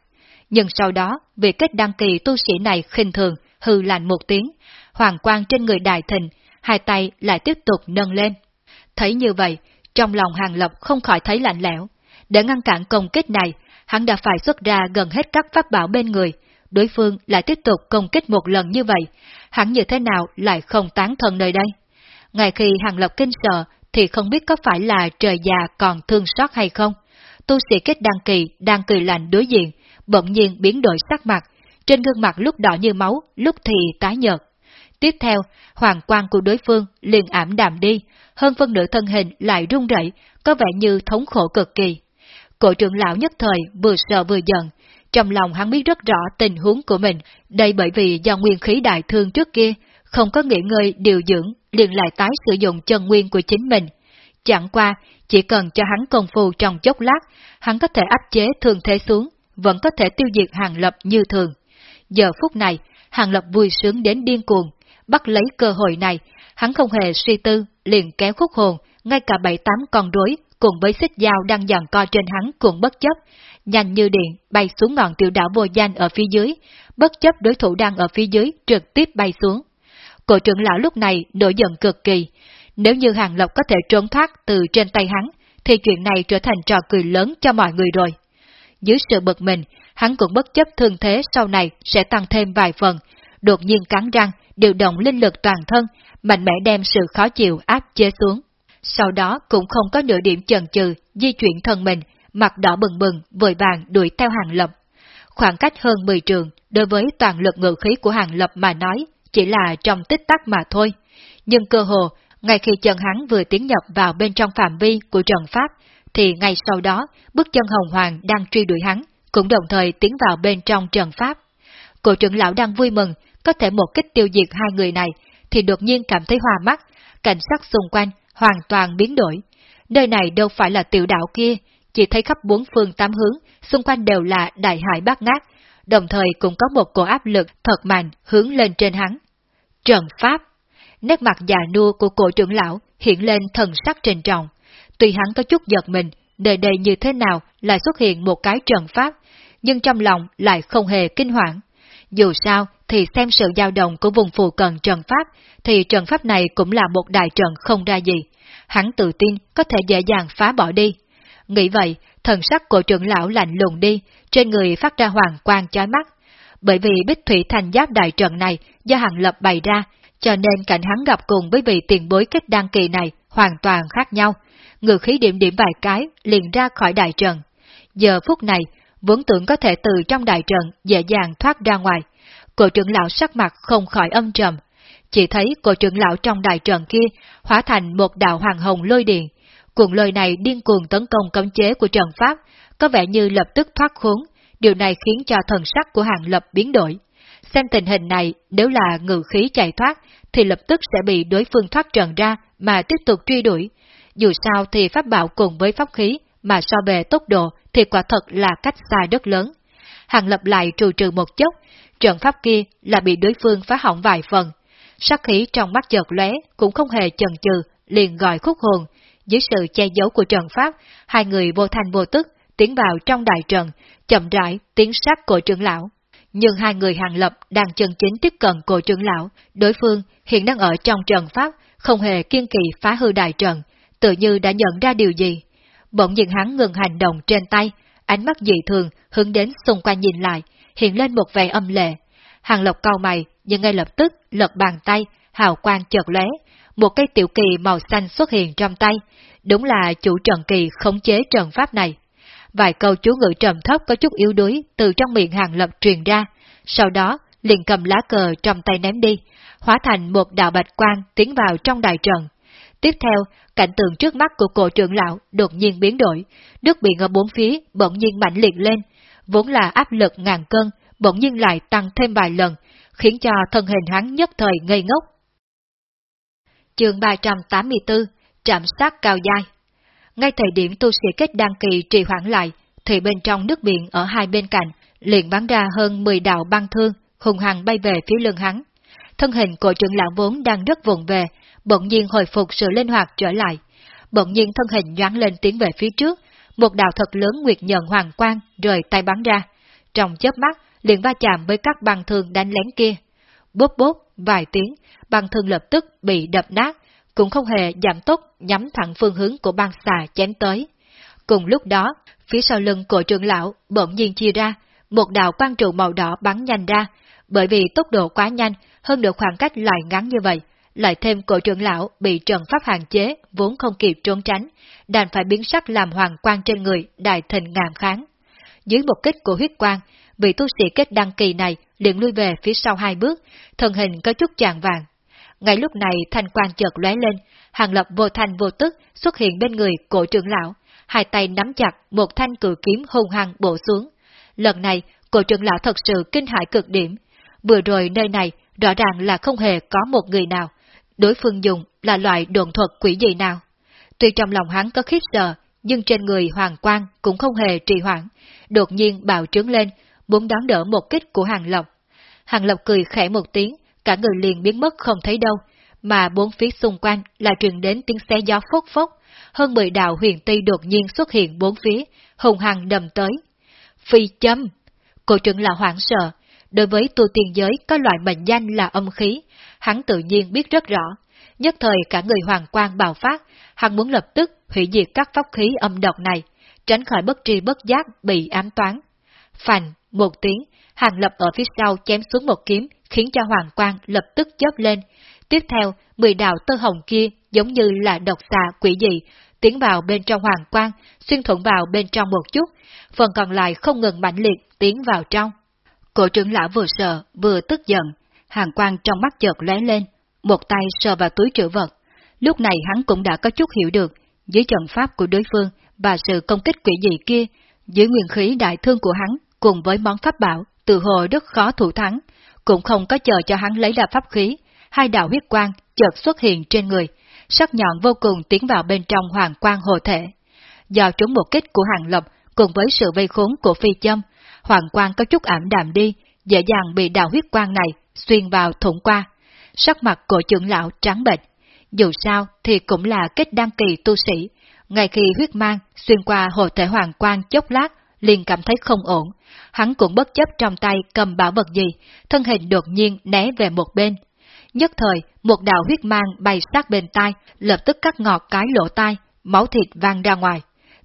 A: Nhưng sau đó, vì kết đăng kỳ tu sĩ này khinh thường, hư lạnh một tiếng, hoàng quang trên người đại thịnh, hai tay lại tiếp tục nâng lên. Thấy như vậy, trong lòng hàng lập không khỏi thấy lạnh lẽo. Để ngăn cản công kích này, hắn đã phải xuất ra gần hết các pháp bảo bên người, đối phương lại tiếp tục công kích một lần như vậy, hắn như thế nào lại không tán thân nơi đây? Ngay khi hàng lập kinh sợ, thì không biết có phải là trời già còn thương xót hay không. Tu sĩ kết đăng kỳ đang cười lạnh đối diện, bỗng nhiên biến đổi sắc mặt, trên gương mặt lúc đỏ như máu, lúc thì tái nhợt. Tiếp theo, hoàng quang của đối phương liền ảm đạm đi, hơn phân nửa thân hình lại run rẩy, có vẻ như thống khổ cực kỳ. Cổ trưởng lão nhất thời vừa sợ vừa giận, trong lòng hắn biết rất rõ tình huống của mình, đây bởi vì do nguyên khí đại thương trước kia, không có nghỉ ngơi điều dưỡng, liền lại tái sử dụng chân nguyên của chính mình. Chẳng qua, chỉ cần cho hắn công phu trong chốc lát, hắn có thể áp chế thương thế xuống, vẫn có thể tiêu diệt hàng lập như thường. Giờ phút này, hàng lập vui sướng đến điên cuồng, bắt lấy cơ hội này, hắn không hề suy tư, liền kéo khúc hồn, ngay cả bảy tám con rối cùng với xích dao đang dàn co trên hắn cũng bất chấp, nhanh như điện bay xuống ngọn tiểu đảo vô danh ở phía dưới, bất chấp đối thủ đang ở phía dưới trực tiếp bay xuống. Cổ trưởng lão lúc này nổi giận cực kỳ, nếu như Hàng Lộc có thể trốn thoát từ trên tay hắn, thì chuyện này trở thành trò cười lớn cho mọi người rồi. Dưới sự bực mình, hắn cũng bất chấp thương thế sau này sẽ tăng thêm vài phần, đột nhiên cắn răng, điều động linh lực toàn thân, mạnh mẽ đem sự khó chịu áp chế xuống. Sau đó cũng không có nửa điểm chần chừ, di chuyển thân mình, mặt đỏ bừng bừng, vội vàng đuổi theo hàng lập. Khoảng cách hơn 10 trường, đối với toàn lực ngự khí của hàng lập mà nói, chỉ là trong tích tắc mà thôi. Nhưng cơ hồ, ngay khi chân hắn vừa tiến nhập vào bên trong phạm vi của Trần Pháp, thì ngay sau đó, bước chân hồng hoàng đang truy đuổi hắn, cũng đồng thời tiến vào bên trong Trần Pháp. Cổ trưởng lão đang vui mừng, có thể một kích tiêu diệt hai người này, thì đột nhiên cảm thấy hòa mắt, cảnh sắc xung quanh hoàn toàn biến đổi. Nơi này đâu phải là tiểu đảo kia, chỉ thấy khắp bốn phương tám hướng, xung quanh đều là đại hải bát ngát, đồng thời cũng có một cổ áp lực thật mạnh hướng lên trên hắn. Trần Pháp Nét mặt già nua của cổ trưởng lão hiện lên thần sắc trình trọng. Tuy hắn có chút giật mình, đời đây như thế nào lại xuất hiện một cái trần pháp, nhưng trong lòng lại không hề kinh hoảng. Dù sao, thì xem sự dao động của vùng phù cận trận pháp, thì trận pháp này cũng là một đại trận không ra gì. Hắn tự tin có thể dễ dàng phá bỏ đi. Nghĩ vậy, thần sắc của trưởng lão lạnh lùng đi, trên người phát ra hoàng quang chói mắt. Bởi vì bích thủy thành giáp đại trận này do hàng lập bày ra, cho nên cảnh hắn gặp cùng với vị tiền bối kết đăng kỳ này hoàn toàn khác nhau. Ngự khí điểm điểm vài cái liền ra khỏi đại trận. Giờ phút này, vốn tưởng có thể từ trong đại trận dễ dàng thoát ra ngoài. Cổ trưởng lão sắc mặt không khỏi âm trầm. Chỉ thấy cổ trưởng lão trong đại trận kia hóa thành một đạo hoàng hồng lôi điện. Cuộn lôi này điên cuồng tấn công cấm chế của trận pháp, có vẻ như lập tức thoát khốn. Điều này khiến cho thần sắc của hàng lập biến đổi. Xem tình hình này, nếu là ngự khí chạy thoát, thì lập tức sẽ bị đối phương thoát trận ra mà tiếp tục truy đuổi. Dù sao thì pháp bảo cùng với pháp khí mà so về tốc độ thì quả thật là cách xa đất lớn. Hàng lập lại trù trừ một chốc, trận pháp kia là bị đối phương phá hỏng vài phần. Sắc khí trong mắt chợt lóe cũng không hề chần chừ, liền gọi khúc hồn. Dưới sự che giấu của trận pháp, hai người vô thành vô tức tiến vào trong đại trận, chậm rãi tiến sát cổ trưởng lão. Nhưng hai người hàng lập đang chân chính tiếp cận cổ trưởng lão, đối phương hiện đang ở trong trận pháp, không hề kiên kỳ phá hư đại trận, tự như đã nhận ra điều gì. Bỗng nhiên hắn ngừng hành động trên tay, ánh mắt dị thường hướng đến xung quanh nhìn lại, hiện lên một vẻ âm lệ. Hàng lộc cau mày, nhưng ngay lập tức lật bàn tay, hào quang chợt lóe, một cây tiểu kỳ màu xanh xuất hiện trong tay, đúng là chủ trận kỳ khống chế trận pháp này. Vài câu chú ngữ trầm thấp có chút yếu đuối từ trong miệng hàng lập truyền ra, sau đó liền cầm lá cờ trong tay ném đi, hóa thành một đạo bạch quang tiến vào trong đại trận. Tiếp theo, cảnh tượng trước mắt của cổ trưởng lão đột nhiên biến đổi, nước biển ở bốn phía bỗng nhiên mạnh liệt lên, vốn là áp lực ngàn cân, bỗng nhiên lại tăng thêm vài lần, khiến cho thân hình hắn nhất thời ngây ngốc. Chương 384 Trạm sát cao dai Ngay thời điểm tu sĩ kết đăng kỳ trì hoãn lại, thì bên trong nước biển ở hai bên cạnh liền bắn ra hơn 10 đạo băng thương, hùng hằng bay về phía lưng hắn. Thân hình của trưởng lão vốn đang rất vùng về, bỗng nhiên hồi phục sự linh hoạt trở lại. Bỗng nhiên thân hình nhoáng lên tiến về phía trước, một đạo thật lớn nguyệt nhận hoàng quang rời tay bắn ra. Trong chớp mắt, liền va chạm với các băng thương đánh lén kia. Bốp bốp, vài tiếng, băng thương lập tức bị đập nát, cũng không hề giảm tốc nhắm thẳng phương hướng của băng xà chém tới. Cùng lúc đó, phía sau lưng của trưởng lão bỗng nhiên chia ra, một đạo quang trụ màu đỏ bắn nhanh ra, bởi vì tốc độ quá nhanh, hơn được khoảng cách lại ngắn như vậy, lại thêm cổ trưởng lão bị trần pháp hạn chế, vốn không kịp trốn tránh, đành phải biến sắc làm hoàng quang trên người đại thịnh ngàm kháng. Dưới một kích của huyết quang, vị tu sĩ kết đăng kỳ này liền lui về phía sau hai bước, thân hình có chút chàng vàng. Ngay lúc này thanh quang chợt lóe lên, hàng lập vô thanh vô tức xuất hiện bên người cổ trưởng lão, hai tay nắm chặt một thanh cử kiếm hung hăng bổ xuống. Lần này, cổ trưởng lão thật sự kinh hại cực điểm. Vừa rồi nơi này rõ ràng là không hề có một người nào. Đối phương dùng là loại đồn thuật quỷ gì nào. Tuy trong lòng hắn có khiếp sợ, nhưng trên người hoàng quang cũng không hề trì hoãn, đột nhiên bạo trướng lên, muốn đón đỡ một kích của hàng lộc. Hàng lộc cười khẽ một tiếng, cả người liền biến mất không thấy đâu, mà bốn phía xung quanh là truyền đến tiếng xe gió phốc phốc, hơn mười đạo huyền ti đột nhiên xuất hiện bốn phía, hùng hằng đầm tới. Phi châm! Cổ trưởng là hoảng sợ, đối với tu tiên giới có loại mệnh danh là âm khí, hắn tự nhiên biết rất rõ. Nhất thời cả người hoàng quang bạo phát, hắn muốn lập tức hủy diệt các pháp khí âm độc này, tránh khỏi bất tri bất giác bị ám toán. Phành, một tiếng, hàng lập ở phía sau chém xuống một kiếm, khiến cho hoàng quang lập tức chớp lên. Tiếp theo, mười đạo tơ hồng kia giống như là độc xà quỷ dị, tiến vào bên trong hoàng quang, xuyên thủng vào bên trong một chút, phần còn lại không ngừng mạnh liệt tiến vào trong. Cổ trưởng lão vừa sợ, vừa tức giận, hàng quang trong mắt chợt lóe lên, một tay sờ vào túi trữ vật. Lúc này hắn cũng đã có chút hiểu được, dưới trận pháp của đối phương và sự công kích quỷ dị kia, dưới nguyên khí đại thương của hắn cùng với món pháp bảo, từ hồ rất khó thủ thắng, cũng không có chờ cho hắn lấy ra pháp khí, hai đạo huyết quang chợt xuất hiện trên người, sắc nhọn vô cùng tiến vào bên trong hoàng quang hồ thể. Do trúng một kích của hàng lập cùng với sự vây khốn của phi châm, hoàng quang có chút ảm đạm đi, dễ dàng bị đạo huyết quang này xuyên vào thủng qua. Sắc mặt của trưởng lão trắng bệch, dù sao thì cũng là kết đăng kỳ tu sĩ, ngay khi huyết mang xuyên qua hồ thể hoàng quang chốc lát, liền cảm thấy không ổn, hắn cũng bất chấp trong tay cầm bảo vật gì, thân hình đột nhiên né về một bên. Nhất thời, một đạo huyết mang bay sát bên tai, lập tức cắt ngọt cái lỗ tai, máu thịt vang ra ngoài.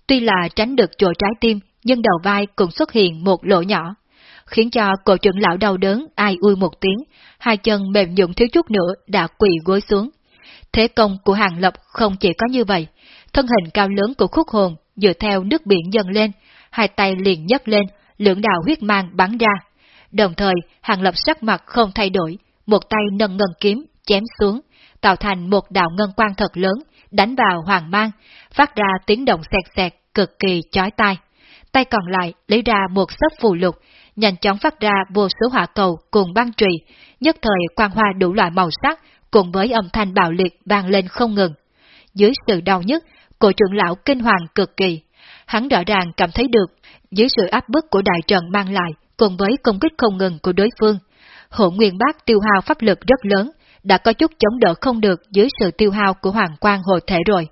A: tuy là tránh được chỗ trái tim, nhưng đầu vai cũng xuất hiện một lỗ nhỏ, khiến cho cổ trưởng lão đau đớn ai ui một tiếng, hai chân mềm nhũn thiếu chút nữa đã quỳ gối xuống. Thế công của Hàng Lập không chỉ có như vậy, thân hình cao lớn của khúc hồn dựa theo nước biển dần lên, hai tay liền nhấc lên, lưỡng đạo huyết mang bắn ra. Đồng thời, Hàng Lập sắc mặt không thay đổi, một tay nâng ngân kiếm, chém xuống, tạo thành một đạo ngân quang thật lớn, đánh vào hoàng mang, phát ra tiếng động xẹt xẹt cực kỳ chói tai. Tay còn lại lấy ra một sấp phù lục, nhanh chóng phát ra vô số hỏa cầu cùng băng trùy, nhất thời quang hoa đủ loại màu sắc cùng với âm thanh bạo liệt vang lên không ngừng. Dưới sự đau nhức, cổ trưởng lão kinh hoàng cực kỳ. Hắn rõ ràng cảm thấy được, dưới sự áp bức của đại trận mang lại, cùng với công kích không ngừng của đối phương, hộ nguyên bác tiêu hao pháp lực rất lớn, đã có chút chống đỡ không được dưới sự tiêu hao của hoàng quang hồi thể rồi.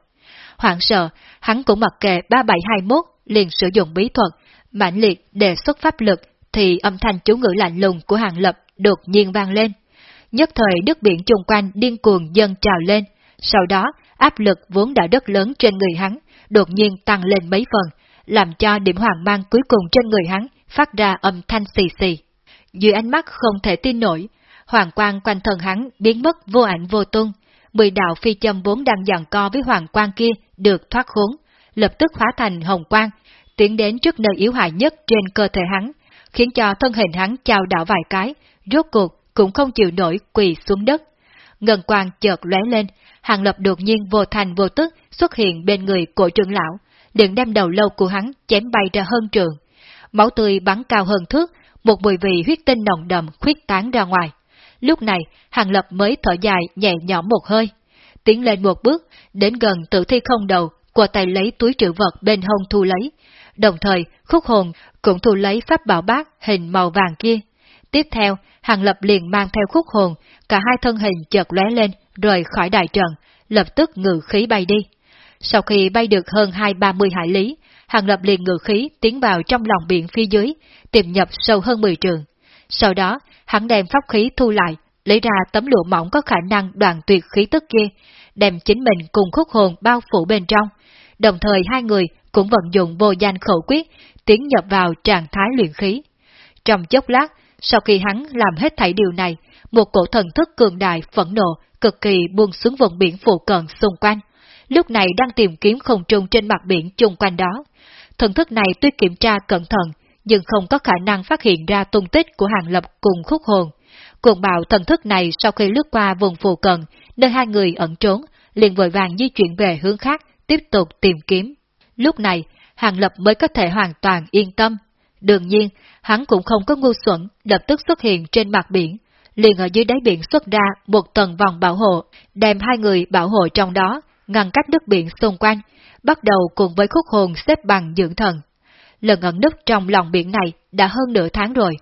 A: Hoảng sợ, hắn cũng mặc kệ 3721 liền sử dụng bí thuật, mãnh liệt đề xuất pháp lực thì âm thanh chú ngữ lạnh lùng của hàng lập đột nhiên vang lên. Nhất thời nước biển chung quanh điên cuồng dâng trào lên, sau đó áp lực vốn đã rất lớn trên người hắn, đột nhiên tăng lên mấy phần, làm cho điểm hoàng mang cuối cùng trên người hắn phát ra âm thanh xì xì. Dưới ánh mắt không thể tin nổi, hoàng quang quanh thân hắn biến mất vô ảnh vô tung, mười đạo phi châm vốn đang giằng co với hoàng quang kia được thoát khốn, lập tức hóa thành hồng quang, tiến đến trước nơi yếu hại nhất trên cơ thể hắn, khiến cho thân hình hắn chào đảo vài cái, rốt cuộc cũng không chịu nổi quỳ xuống đất. Ngân quang chợt lóe lên, hàng lập đột nhiên vô thành vô tức xuất hiện bên người của trưởng lão, liền đem đầu lâu của hắn chém bay ra hơn trường. Máu tươi bắn cao hơn thước, một mùi vị huyết tinh nồng đậm khuyết tán ra ngoài. Lúc này, Hàng Lập mới thở dài nhẹ nhõm một hơi. Tiến lên một bước, đến gần tự thi không đầu, qua tay lấy túi trữ vật bên hông thu lấy. Đồng thời, khúc hồn cũng thu lấy pháp bảo bát hình màu vàng kia. Tiếp theo, Hàng Lập liền mang theo khúc hồn, cả hai thân hình chợt lóe lên, rời khỏi đại trận, lập tức ngự khí bay đi. Sau khi bay được hơn hai ba mươi hải lý, Hàng Lập liền ngự khí tiến vào trong lòng biển phía dưới, tìm nhập sâu hơn 10 trường. Sau đó, hắn đem pháp khí thu lại, lấy ra tấm lụa mỏng có khả năng đoàn tuyệt khí tức kia, đem chính mình cùng khúc hồn bao phủ bên trong. Đồng thời hai người cũng vận dụng vô danh khẩu quyết, tiến nhập vào trạng thái luyện khí. Trong chốc lát, sau khi hắn làm hết thảy điều này, một cổ thần thức cường đại phẫn nộ, cực kỳ buông xuống vùng biển phụ cận xung quanh. Lúc này đang tìm kiếm không trung trên mặt biển chung quanh đó. Thần thức này tuy kiểm tra cẩn thận, nhưng không có khả năng phát hiện ra tung tích của hàng lập cùng khúc hồn. Cuồng bạo thần thức này sau khi lướt qua vùng phù cận, nơi hai người ẩn trốn, liền vội vàng di chuyển về hướng khác, tiếp tục tìm kiếm. Lúc này, hàng lập mới có thể hoàn toàn yên tâm. Đương nhiên, hắn cũng không có ngu xuẩn, lập tức xuất hiện trên mặt biển, liền ở dưới đáy biển xuất ra một tầng vòng bảo hộ, đem hai người bảo hộ trong đó, ngăn cách đất biển xung quanh, bắt đầu cùng với khúc hồn xếp bằng dưỡng thần. Lần ẩn nấp trong lòng biển này đã hơn nửa tháng rồi.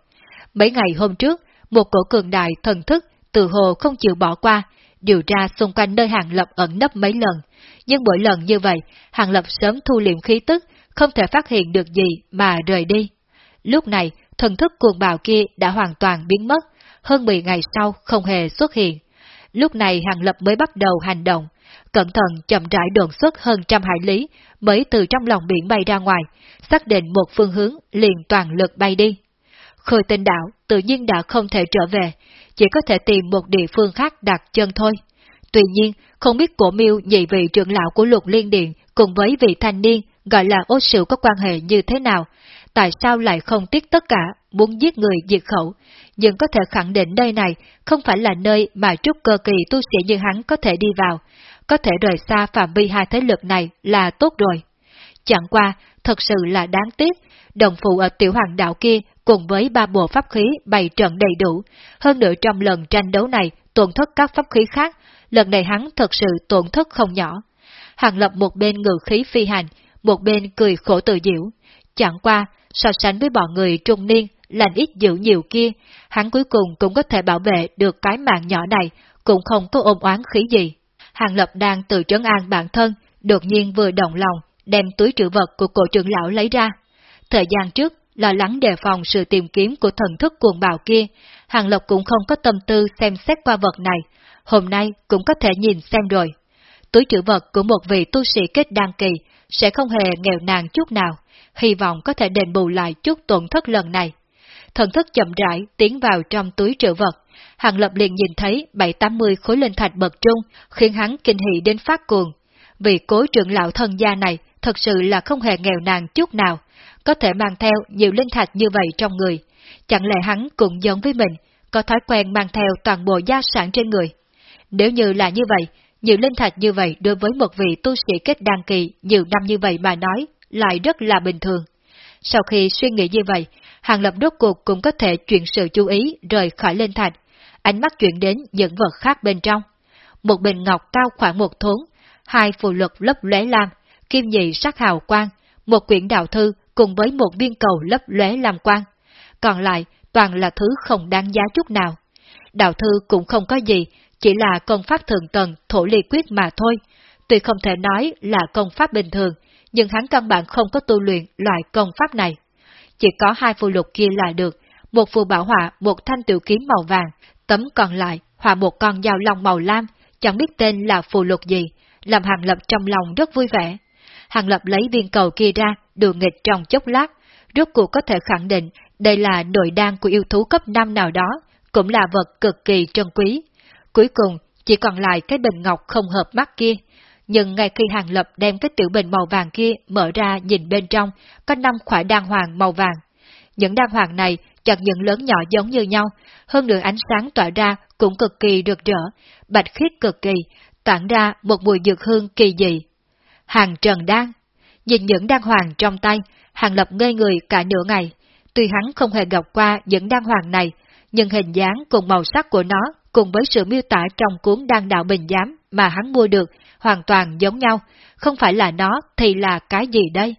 A: Mấy ngày hôm trước, một cổ cường đại thần thức từ hồ không chịu bỏ qua, điều tra xung quanh nơi Hàng Lập ẩn nấp mấy lần, nhưng mỗi lần như vậy, Hàng Lập sớm thu liệm khí tức, không thể phát hiện được gì mà rời đi. Lúc này, thần thức cuồng bạo kia đã hoàn toàn biến mất, hơn 10 ngày sau không hề xuất hiện. Lúc này Hàng Lập mới bắt đầu hành động, cẩn thận chậm rãi đồn xuất hơn trăm hải lý, mới từ trong lòng biển bay ra ngoài, xác định một phương hướng liền toàn lực bay đi. Khơi tên đảo tự nhiên đã không thể trở về, chỉ có thể tìm một địa phương khác đặt chân thôi. Tuy nhiên, không biết cổ miêu nhị vị trưởng lão của lục liên điện cùng với vị thanh niên gọi là ô sự có quan hệ như thế nào, tại sao lại không tiếc tất cả, muốn giết người diệt khẩu, nhưng có thể khẳng định nơi này không phải là nơi mà trúc cơ kỳ tu sĩ như hắn có thể đi vào, có thể rời xa phạm vi hai thế lực này là tốt rồi. Chẳng qua, thật sự là đáng tiếc, đồng phụ ở tiểu hoàng đạo kia cùng với ba bộ pháp khí bày trận đầy đủ, hơn nữa trong lần tranh đấu này tổn thất các pháp khí khác, lần này hắn thật sự tổn thất không nhỏ. Hàng lập một bên ngự khí phi hành, một bên cười khổ tự diễu. Chẳng qua, so sánh với bọn người trung niên, lành ít dữ nhiều kia, hắn cuối cùng cũng có thể bảo vệ được cái mạng nhỏ này, cũng không có ôm oán khí gì. Hàng Lập đang tự trấn an bản thân, đột nhiên vừa động lòng, đem túi trữ vật của cổ trưởng lão lấy ra. Thời gian trước, lo lắng đề phòng sự tìm kiếm của thần thức cuồng bạo kia, Hàng Lập cũng không có tâm tư xem xét qua vật này, hôm nay cũng có thể nhìn xem rồi. Túi trữ vật của một vị tu sĩ kết đăng kỳ, sẽ không hề nghèo nàn chút nào, hy vọng có thể đền bù lại chút tổn thất lần này. Thần thức chậm rãi tiến vào trong túi trữ vật, Hàng Lập liền nhìn thấy bảy tám mươi khối linh thạch bậc trung, khiến hắn kinh hỉ đến phát cuồng. Vì cố trưởng lão thân gia này thật sự là không hề nghèo nàn chút nào, có thể mang theo nhiều linh thạch như vậy trong người. Chẳng lẽ hắn cũng giống với mình, có thói quen mang theo toàn bộ gia sản trên người? Nếu như là như vậy, nhiều linh thạch như vậy đối với một vị tu sĩ kết đăng kỳ nhiều năm như vậy mà nói, lại rất là bình thường. Sau khi suy nghĩ như vậy, Hàng Lập đốt cuộc cũng có thể chuyển sự chú ý rời khỏi linh thạch, ánh mắt chuyển đến những vật khác bên trong. Một bình ngọc cao khoảng một thốn, hai phù luật lấp lóe lam, kim nhị sắc hào quang, một quyển đạo thư cùng với một viên cầu lấp lóe lam quang. Còn lại toàn là thứ không đáng giá chút nào. Đạo thư cũng không có gì, chỉ là công pháp thường tầng thổ ly quyết mà thôi. Tuy không thể nói là công pháp bình thường, nhưng hắn căn bản không có tu luyện loại công pháp này. Chỉ có hai phù lục kia là được, một phù bảo họa một thanh tiểu kiếm màu vàng, tấm còn lại họa một con dao long màu lam, chẳng biết tên là phù lục gì, làm Hàng Lập trong lòng rất vui vẻ. Hàng Lập lấy viên cầu kia ra, đùa nghịch trong chốc lát, rốt cuộc có thể khẳng định đây là nội đan của yêu thú cấp 5 nào đó, cũng là vật cực kỳ trân quý. Cuối cùng, chỉ còn lại cái bình ngọc không hợp mắt kia. Nhưng ngay khi Hàng Lập đem cái tiểu bình màu vàng kia mở ra nhìn bên trong, có năm khỏa đan hoàng màu vàng. Những đan hoàng này chẳng những lớn nhỏ giống như nhau, hơn nữa ánh sáng tỏa ra cũng cực kỳ rực rỡ, bạch khiết cực kỳ, tản ra một mùi dược hương kỳ dị. Hàng Trần Đan Nhìn những đan hoàng trong tay, Hàng Lập ngây người cả nửa ngày. Tuy hắn không hề gặp qua những đan hoàng này, nhưng hình dáng cùng màu sắc của nó cùng với sự miêu tả trong cuốn đan đạo bình giám mà hắn mua được hoàn toàn giống nhau, không phải là nó thì là cái gì đây?